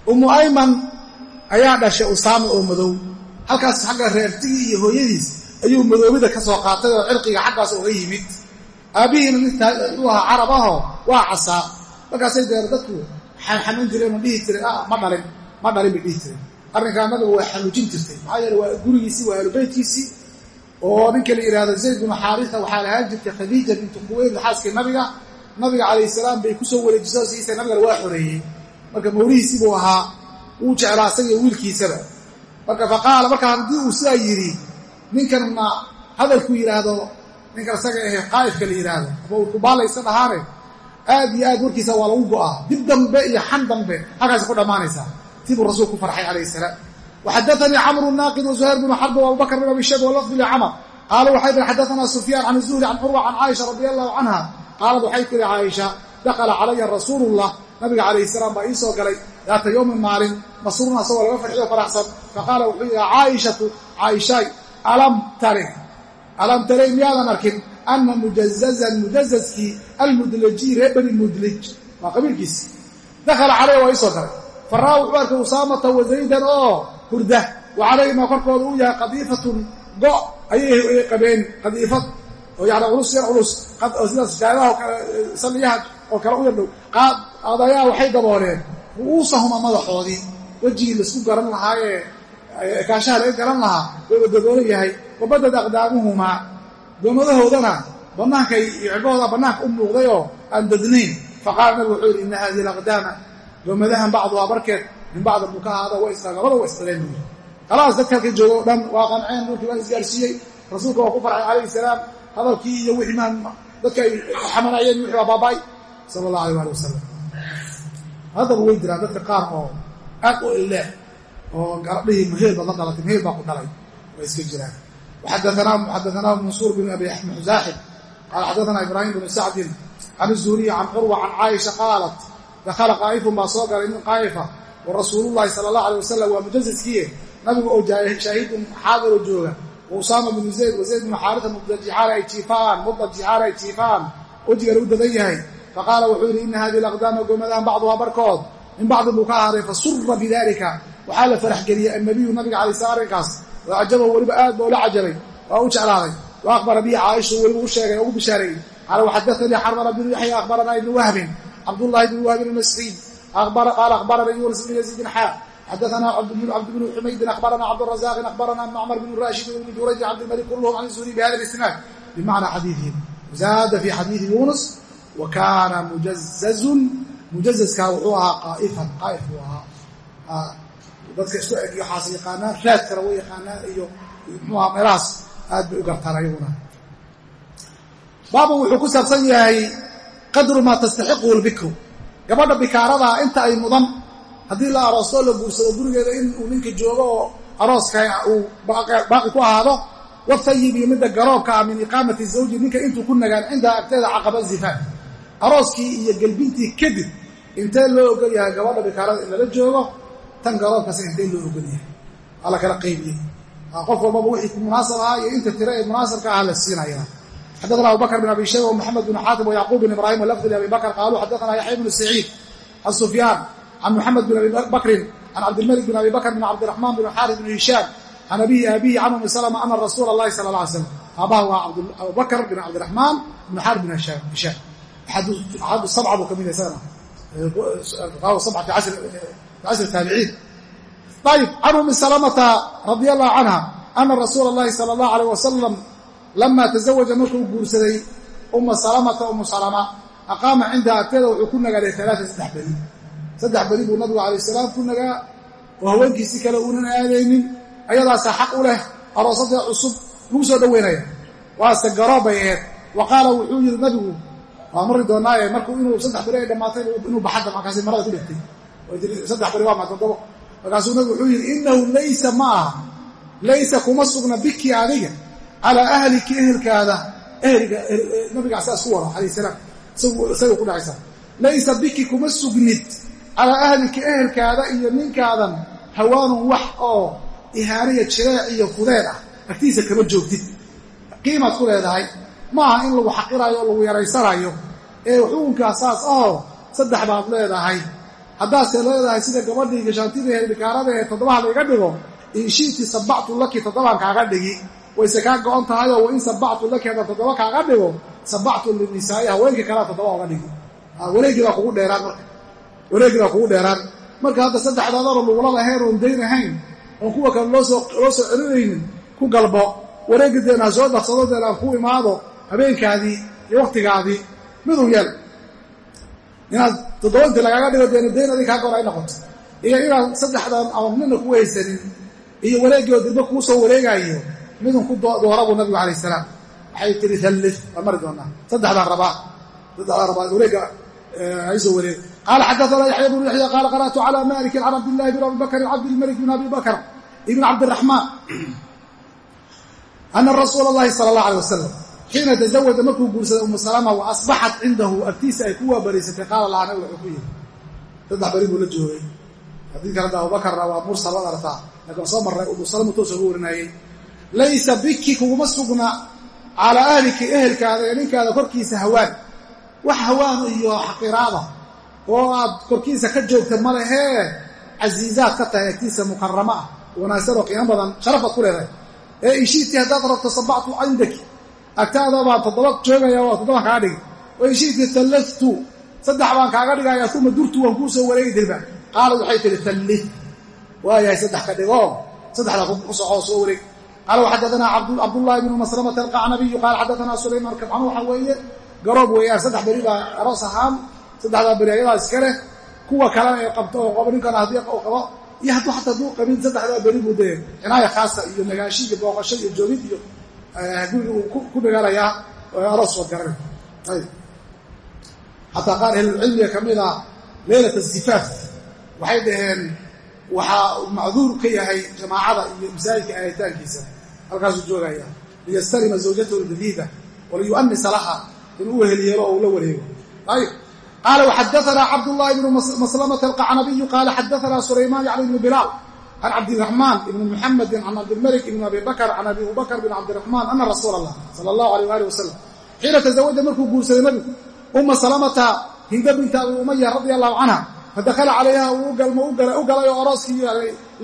Umu ayman ayaa dhashay usaama oo madow. Halkaas xagga reertigii iyo hooyadiis ayuu madoobida ka soo qaatay oo cirqiga xaggaas oga yimid. Aabbihiina ninta u ahaa carab ahoo waa casaa. Markaasay deer dadku xaman jireen oo dhihi jiray ma dhalin ma dhalin bay dhihi jireen. Arrinkaa nabiga waa xanuujin jirtay. Maxaa yeele waa gurigiisii waa aalubeytkiisii oo ninka la yidhahdo zayd binu xaarisa waxaa lahaan jirtay khadiija bintu quweyd xaaskii nabiga. Nabiga calayhi salaam bay ku soo wareejiso siisa nabigana waa xoreeyey. Marka mawlihiisii buu ahaa wuu jeclaa isagiyo wiilkiisaba. Marka faqaala marka haddii uu sidaa yidhi ninkanna hadalku yidhaahdo ninkan isaga ahe qaa'ifka la yidhaahdo ama uu kubaalaysa dhahaane aad iyo aad warkiisa waa lagu go'aa. Dib dambe iyo xan dambe halkaasi ku dhammaanaysaa tibuu rasuul ku farxay calayhi salaam. Waxadaanii camru naaqid wazuhayr bnu xarb abubakr bin abi shayba walafdi licamar qaala waxay tii xadaanaa sufyaan can zuhri can curwa can caaisha radi allahu canha qaalad waxay tiri caaisha dakala calaya rasuulullah. Nabiga calayhi salaam baa ii soo galay daata yowmin maalin masruurna asagoo laga farxiyo faraxsan? Faqaala wuxuu alam tare. Alam tarey miyaadan arkin ana mujazazan mujazaskii almudlaji reer bani mudlij. Waa qabiilkiisi dakhala caleyh waa ii soo galay faraa wuxuu arkay usaamata wa zaydan oo hurda. Wa korkooda uu yahay qadiifatun go' ayay qabeen qadiifad. Oo yani culus yar culus. Sidaas jaadaha saliyaha oo kale u yardhow. Adayaa waxay dabooleen ru'uusahuma madaxoodii. Wejigii la isku garan lahaayee kaashaha laga garan lahaa way wadagoolan yahay wabadad aqdaamuhumaa goomadahoodana bannaankay cibahooda bannaanka u muuqdayoo aan dadnayn. Faqaala nabigu wuxuu yidhi ina hadihi alaqdaama goomadahan bacduhaa barkeed min bacd buu ka ahaada wa labada wa isdaleen buu khalaas dadka halka jooga o dhan waa qanceen dhulkii baa isgaarsiiyey rasuulka waa ku farxay calayhi salaam hadalkii iyo wixii maan dadka ay xamanayeen wixii waa baaba'ay sala allah alay ali wasalam haddaba way jiraan dadka qaar oo aad u illeeh oo garadhihii muheel baad la dhalatay muheel baa ku dhalay way iska jiraan. Xadaanaa mansuur bn abi xuzaaxib qaala xadaanaa ibraahim bnu sacdin can zuhuriyi can curwa can caaisha qaalat dakhala qaa'ifun baa soo galay min qaa'ifa wa rasuulullahi sala allah alay wasalam waa mujasaskiie nabigu oo shaahidun xaadiroo jooga. Usaama bnu zayd wa zayd bnu xaarita mudajixaana ay jiifaan mudajixaana ay jiifaan wejigana u dadan yahay. Faqaala wuxuu yidhi ina hadihi alaqdaama goomadahan bacduhaa barkood. Min bacdin buu ka ahaaday fasura bidalika waxaa la faraxgeliyey annabiyu nabiga alay slam arrinkaas. Oo cajabahu weliba aad ba ula cajabay waa u jeclaaday. Wa aqbara bihi caaisha weliba u sheegay ugu bishaareeyey. Qaala waxadaanii xarmana bnu yaxya akhbaranaa ibnu wahbin cabdullahi bnu wahbin almasriy qaala akhbarana yuunus bn yaziidin xaa xadaanaa cabd bnu xumaydin akhbarana cabdrazaqin akhbarana macmar bnu rashid bnu jurayjin cabdilmalik kulluhum can zuhri bihada isnaad bimacna xadiiihim zaada fi xadiidi yuunus wa kaana mujazazun mujazaskaa wuxuu ahaa qaa'ifan qaa'if buu ahaa dadka isku eg iyo xaas yaqaanaan raadkana way yaqaanaan iyo muxuaha meelahaas aad bay u gartaan ayaguna. Baabun wuxuu ku saabsan yahay qadru maa tastaxiquhu lbikru gabadha bikaaradaa inta ay mudan haddii la aroostoo la guursado gurigeeda in uu ninka joogo oo arooska uu baaqi ku ahaado wathayib iyo midda garoobka ah min iqaamati zawji ninka intuu ku nagaan cindaha agteeda caqaba zifaan arooskii iyo gelbintii kadib intee loo ogol yahay gabadha bikaarada in lala joogo tan garoobkasa intee loo ogol yahay waa la kala qaybiyey. Qof walbaba wixii munaasab ahaa iyo inta tire ee munaasabka ah la siinayaa. Xaddaana abubakr bin abi shayba wmaxamed bin xaatim wayacquub bin ibrahim walafdi abi bakr qaaluu xadaana yaxya bnu saciid can sufyaan can muxamed bin abi bakrin can cabdilmalik bin abi bakr bin cabdiraxmaan bin xaaris bin hishaam can abihi aabihi can umi salma ana rasuula allahi sala alay slam aabaha waa abubakr bin cabdiraxmaan bin xaaris bin hishaam axadu sabca buu ka mid yahay sabca fi casri taabiciin ayib can umi salamata radi allahu canha ana rasuula allahi sala allahu alayh wasalam lama tazawaja markuu guursaday uma salamata umu salama aqaama cindaha agteeda wuxuu ku nagaaday alaaa saddex beri saddex beri buu nabigu alayh salaam ku nagaa oo haweenkiisi kale uunan aadaynin ayadaasaa xaq u leh aroosadee cusub lagu soo dhoweynaya waase garoob bay aheed wa qaala wuxuu yidhi nabigu waa mari doonaaye markuu inuu saddex beri ay dhammaatay inuu baxadda markaasi marada ku dhegtay saddex beri waa markaasuu nabigu wuxuu yidhi inahu laysa ma aha laysa kuma sugna biki adiga calaa ahliki ehelkaada. Ehliga nabiga saas ku wara alayh salaam. Isagay ku dhacaysaa laysa biki kuma sugnid calaa ahliki ehelkaada iyo ninkaadan hawaanun wax oo ihaaniya jireec iyo fudeed ah. Agtiisa kama joogtid. Qiimaad ku leedahay. Maaha in lagu xaqirayo oo lagu yaraysanayo ee xukunkaa saas ahoo saddex baad leedahay haddaase leedahay sida gabadhii gashaantidii bikaarada ee toddobaha layga dhigo in shi'ti sabactu laki toddobaan kaaga dhigi. Wayse kaa go-on tahayoo wain sabactu laki haddaan toddoba kaaga dhigo sabactu linisaa'i haweenkii kalea toddoba oga dhigi. Wareegii baa kugu dheeraan marka. Wareegii baa kugu dheeraan. Marka hadda saddexdaadaro lugula lahayn oon dayn ahayn oon kuwa kale loo soo celinaynin ku galbo. Wareegideena ha soo dhaqsado deen aan ku imaado habeenkaadii iyo waktigaadii miduu yeel inaad toddoba inti lagaaga dhigo deena dayn adig kaa goor ay noqoto iyo inaad saddexdan ama midna ku haysanin iyo wareegii oo dirba kuu soo wareegaayo midun ku doora buu nabigu calayh salaam. Waxay tiri hallif waan mari doonaa. Saddexdaan rabaa. Saddexdaan rabaa wareega haysoo wareeg. Qaala xadaana yaxya bnu yaxya qaala qara'tu cala malikin can cabdillahi bn abi bakrin cabdilmalik bn abi bakr ibn cabdiraxmaan ana rasuula allahi sala allah alay wasalam xiina tazawaja markuu guursaday umu salama wa asbaxat cindahu agtiisa ay ku waabariisatay qaala lahaa nabiga wuxuu ku yidhi saddex beri buu la joogay. Xadiidka hadda abubakarna waa mursal waad artaa laakiin soo marray umu salama toos ugu warinayay. Laysa biki kuguma sugna calaa ahliki ehelkaada ee ninkaada korkiisa hawaan. Wax hawaan iyo xaqiraada oo aad korkiisa ka joogta ma lehee casiizaad ka tahay agtiisa mukaramo ah wanaagsan oo sharaf baad ku leedahay. Ee inshiiti haddaad rabto agtaada baan toddoba joogaya oo toddobaan kaaga dhigi wa inshiiti tallaftu. Saddex baan kaaga dhigaya uma durtu waan kuu soo wareegi dirba qaalad waxay tihi tallif. Waayahay saddex ka dhigoo saddexda ku soco soo wareeg qaala waxadaanaa cabdullaahi bnu maslamata alqacnabiyu qaala xadaanaa sulaymaan kabcano waxa weeye garoob weeyaan saddex beri baa aroos ahaan saddexdaa beri ayadaa iska leh kuwa kalena ee qabto oo qabo ninkana haddii qabo iyo hadduu xataa hadduu qabin saddexdaa beri buu dee cinaaya khaasa iyo nagaashi iyo booqasho iyo joogid iyo guriga uu ku nagaalayaa aroos waad garanay xataa qaar ahlulcilmiga ka mid a leylat asifaaf waxay dhaheen waxaa macduur ka yahay jamaacada iyo masaajidka aayitaankiisa halkaasuu joogaya. Liyastalima zawjatahu ljadiida waliyu'anisa laha inuu u heliyeelo oo uu la wareego. Qaala waxadaanaa cabdullaahi bnu maslamata alqacnabiyu qaala xadaanaa sulaymaan yacni ibnu bilaal can cabdiraxmaan ibni muxamedin can cabdilmalik ibni abi bakr can abi bakr bin cabdiraxmaan ana rasuula allah sala allahu alayh waali wasalam xiina tazawaja markuu guursaday nabigu uma salamata hinda binta abi umaya radia allahu canha fadakhala calayha uu u galay oo orooskii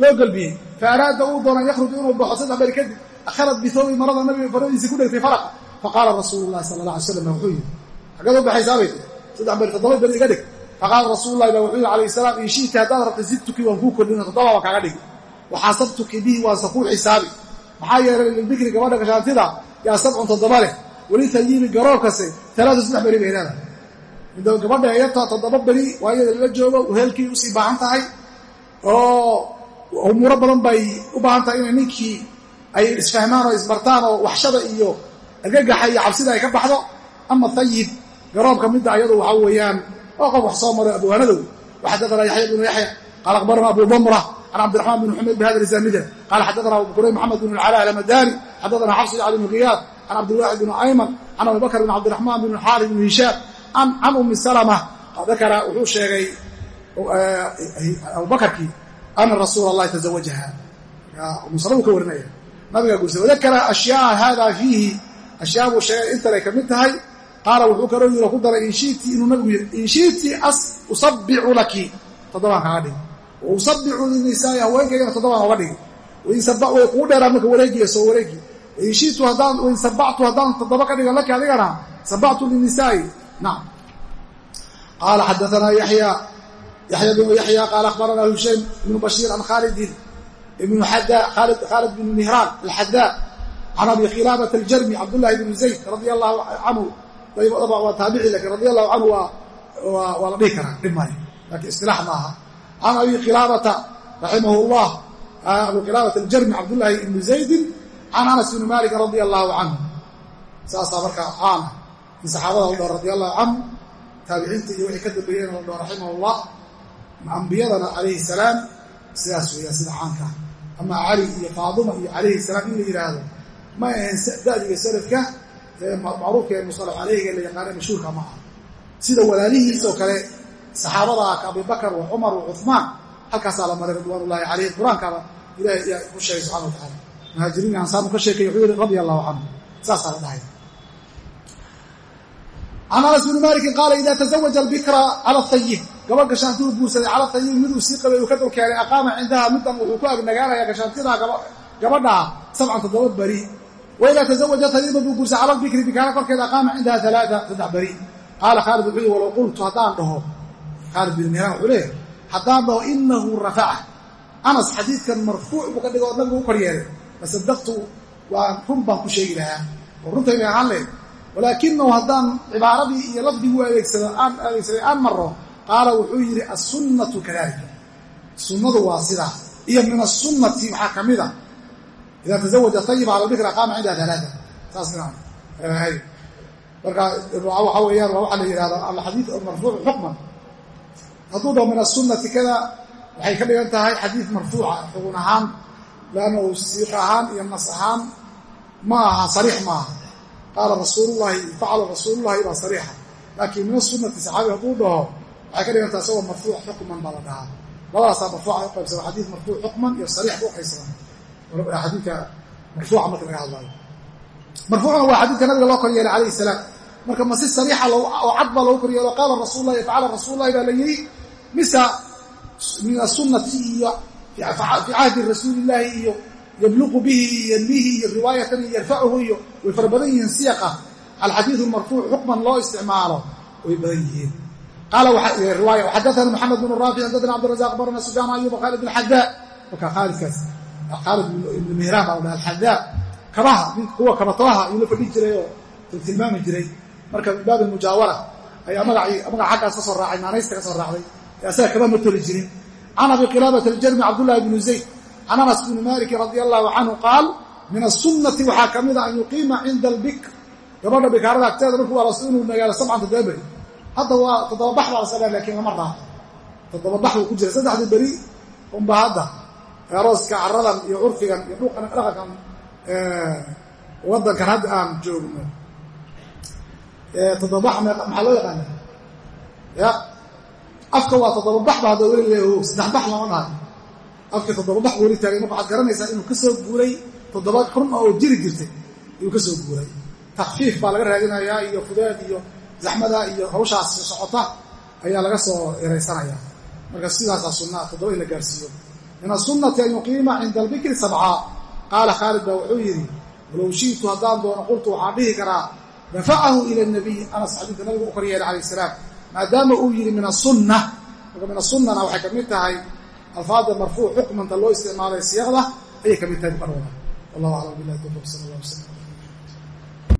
loo gelbiyey faaraada uu doona an yakhruj inuu baxo saddex beri kadib akharat bitoobi marada nabiga faradiisii ku dhegtay faraqa faqaala rasuulu lahi sala allah alay slam wuxuu yidhi xaggeed u baxaysaabay saddex beri toddoba beri iga dhig faqaala rasuululahi ba wuxuu yidhi calayhi salaam in shi'ti haddaad rabta zidtuki waan kuu kordhina toddoba baan kaaga dhigi waxaasabtuki bihi waanse kuu xisaabi maxaa yeelay lilbikri gabadha gashaantida yaa sabcun toddoba leh weli tayibi garoorkase talaatu saddex beri bay leedahay gabadha ayata toddoba beri waa iyada lala joogo uheelkii u sii baahan tahay oo umuuro badan bay u baahan tahay inay ninkii ay isfahmaan oo isbartaan oo waxshada iyo argagaxa iyo cabsida ay ka oo qof wax soo maro abwaanadow. Waxadaana yaxya bnu yaxya qaala akhbarana abu damra can cabdiraxmaan bn xumayd bihada lisaamida qaala xadaana abu kurayb maxamed bn alcala alamadani xadaana xafs cali bn qiyaad can cabdiwaxid bn ayman can abi bakr bn cabdiraxmaan bn xaari bn hishaam can umi salama. Dakara wuxuu sheegay abubakarkii ana rasuula allahi tazawajaha umu salama ka warinaya. Nabigaa guursa wadakara ashyaaa hada fiihi. Ashyaa buu sheegay intanay ka mid tahay qaala wuxuu kaloo yiro ku daray inshiti inuu nabigu yiri inshiti usabicu laki. Toddobaan kaaga dhigi usabicu linisaai haweenkaygana toddobaan oga dhigi way kuu dheeraan marka wareegiya soo wareegi inshitu haddaan wain haddaan toddoba ka dhigan laki adigana sabactu linisaai nacam qaala xadaanaa yaxya. Yaxya bnu yaxya qaala akhbaranaa hushaym ibnu bashiir can khaalidin ibnu khaalid bnu mihraan alxadaa can abi khilaabata aljarmi cabdullahi bnu zayd radia allahu canhu waa taabici laakiin radia allahu canhu waa la dhihi karaa dhib male laakiin istilaax maaha. Can abi khilaabata raximah llah abu khilaabata aljarmi cabdullaahi ibnu zaydin can anas bni malikin radia allahu canhu saasaa markaa caana in saxaabada la dhao radia allahu canhu taabiciinta iyo wixii ka dambeeyeyna la dhao raximah llah ambiyadana calayhi salaam sidaas weeyaan sida caanka. Ama cali iyo faaduma iyo calayhi salaam in la yidhaahdo ma ahayn da'diga salafka macruufka musalax caleyhiga la yaqaana mashhuurka ma aha. Sida walaalihiis oo kale saxaabada ka abibakar wa cumar wa cuhmaan halkaasaa la maray ridwaan ullahi caleyhim qur'aankana ilahay yaa ku sheegay subxana wa muhaajiriin ansaaru ka sheekay wuxuu yihi radia allahu canhu saasaa la dhahay. Can anas bni malikin qaala ida tazawaja albikra cala ayib gabadh gashaantiuu guursaday cala ayib miduu sii qabay uu ka dulkeenay aqaama cindaha middan wuxuu ku agnagaanaya gashaantidaa gabadhaa sabcan toddoba beri waidaa tazawaja tayiba buu guursaday cala albikri bikaana korkeeda aqaama cindaha saddex beri qaala khaalid wuxuu yihi walow qultu haddaan dhaho khaalid bin mihraan wuxuu leeyahy haddaan dhaho inahu rafaca anas xadiidkan marfuuc buu ka dhigoo nabigu u kor yeelay fasadaqtu waa run baan ku sheegi lahaa oo runtayna ahaan lehed walaakinahu haddaan cibaaradii iyo lafdiguu adeegsada aan adeegsaday aan maro qaala wuxuu yidhi assunnatu kadalika sunnadu waa sidaa iyo min asunnati waxaa ka idaa tazawaja tayiba cala bikra qaama cindaha alaaa saas marka waxa weeyaan waa waxaa la yidhahda alxadiid marfuucu xukman hadduu dhaho min asunnati kada waxay ka dhigan tahay xadiid marfuuca xugun ahaan leanna uu siiq ahaan iyo nas ahaan ma aha sariix maaha qaala rasuulullahi facala rasuulullahi baa sariixa laakiin min asunati saxaabi hadduu dhaho waxay ka dhigan tahay isagoo marfuuc xukman baa la dhahaa labadaasaa marfuuca u qaybsama xadiid marfuuc xukman iyo sariix bu qaybsama xadiidka marfuuca marka laga hadlaayo marfuucna waa xadiidka nabiga loo kor yeelay calayhi salaam. Marka ma si sariixa oo cad baa loogu kor yeelo qaala rasuululahi facala rasuululahi baa la yidhi mise min asunati iyo fii cahdi rasuulillaahi iyo yabluqu bihi iyo yanmihi iyo riwaayatan iyo yarfacuhu iyo way fara badan yihiin siyaqa. Alxadiidu marfuuc xukman loo isticmaalo. Way badan yihiin. Qaala riwaaya xadaana maxamed bn raafic xadaana cabdirazaq barna sufyaan ayuba khaalid bin xadaa marka khaalidkaas khaalid ibn mihraan baa la alxadaa kabaha kuwa kabatabaha ayuu la fadhin jiray oo tilmaami jiray. Marka min mujaawara ayaa magacii magaca xaggaas ka soo raacay naanaysta ka soo raacday. Asaga kaba ma toli jirin. Can abi qilaabata aljarmi cabdullahi bnu zayd can anas bni maliki radi allahu canhu qaal min asunati waxaa ka mida an yuqiima cinda albikr. Gabadha bikaarada agteeda markuu arasto inuu nagaalo sabcan toddoba hadda waa toddoba bax baa lasala lakiin lama raaco toddoba bax buu ku jira saddexdii beri unba hadda arooska caradan iyo curfigan iyo dhaqankan waddankan hadda aan joogno. Toddoba bax maxaa loo yaqaana ya afka waa toddoba bax ba hadda weli le saddex bax lama dhahay. Afka toddoba bax weli taagay marka waxaad garanaysaa inuu ka soo guuray toddoba run oo jiri jirtay ayuu ka soo guuray. Takfiif baa laga raadinayaa iyo fudeed iyo zaxmada iyo hawshaas socota ayaa laga soo eraysanayaa marka sidaasaa sunaa toddoba in la gaarsiiyo min asunati an yuqiima cinda albikri sabcaa qaala khaalid baa wuxuu yidhi walow shiitu haddaan doono qultu waxaan dhihi karaa rafacahu ila nabiy anas xadiidka nabiga u kor yeelay calayh salaam maadaama uu yidhi min asunna marka min asunnana waxay ka mid tahay alfaada marfuuc xukmanta loo isticmaalay siyaqda ayay ka mid tahay muqarada wallahu aclam billahi tawfiq sala allah waslam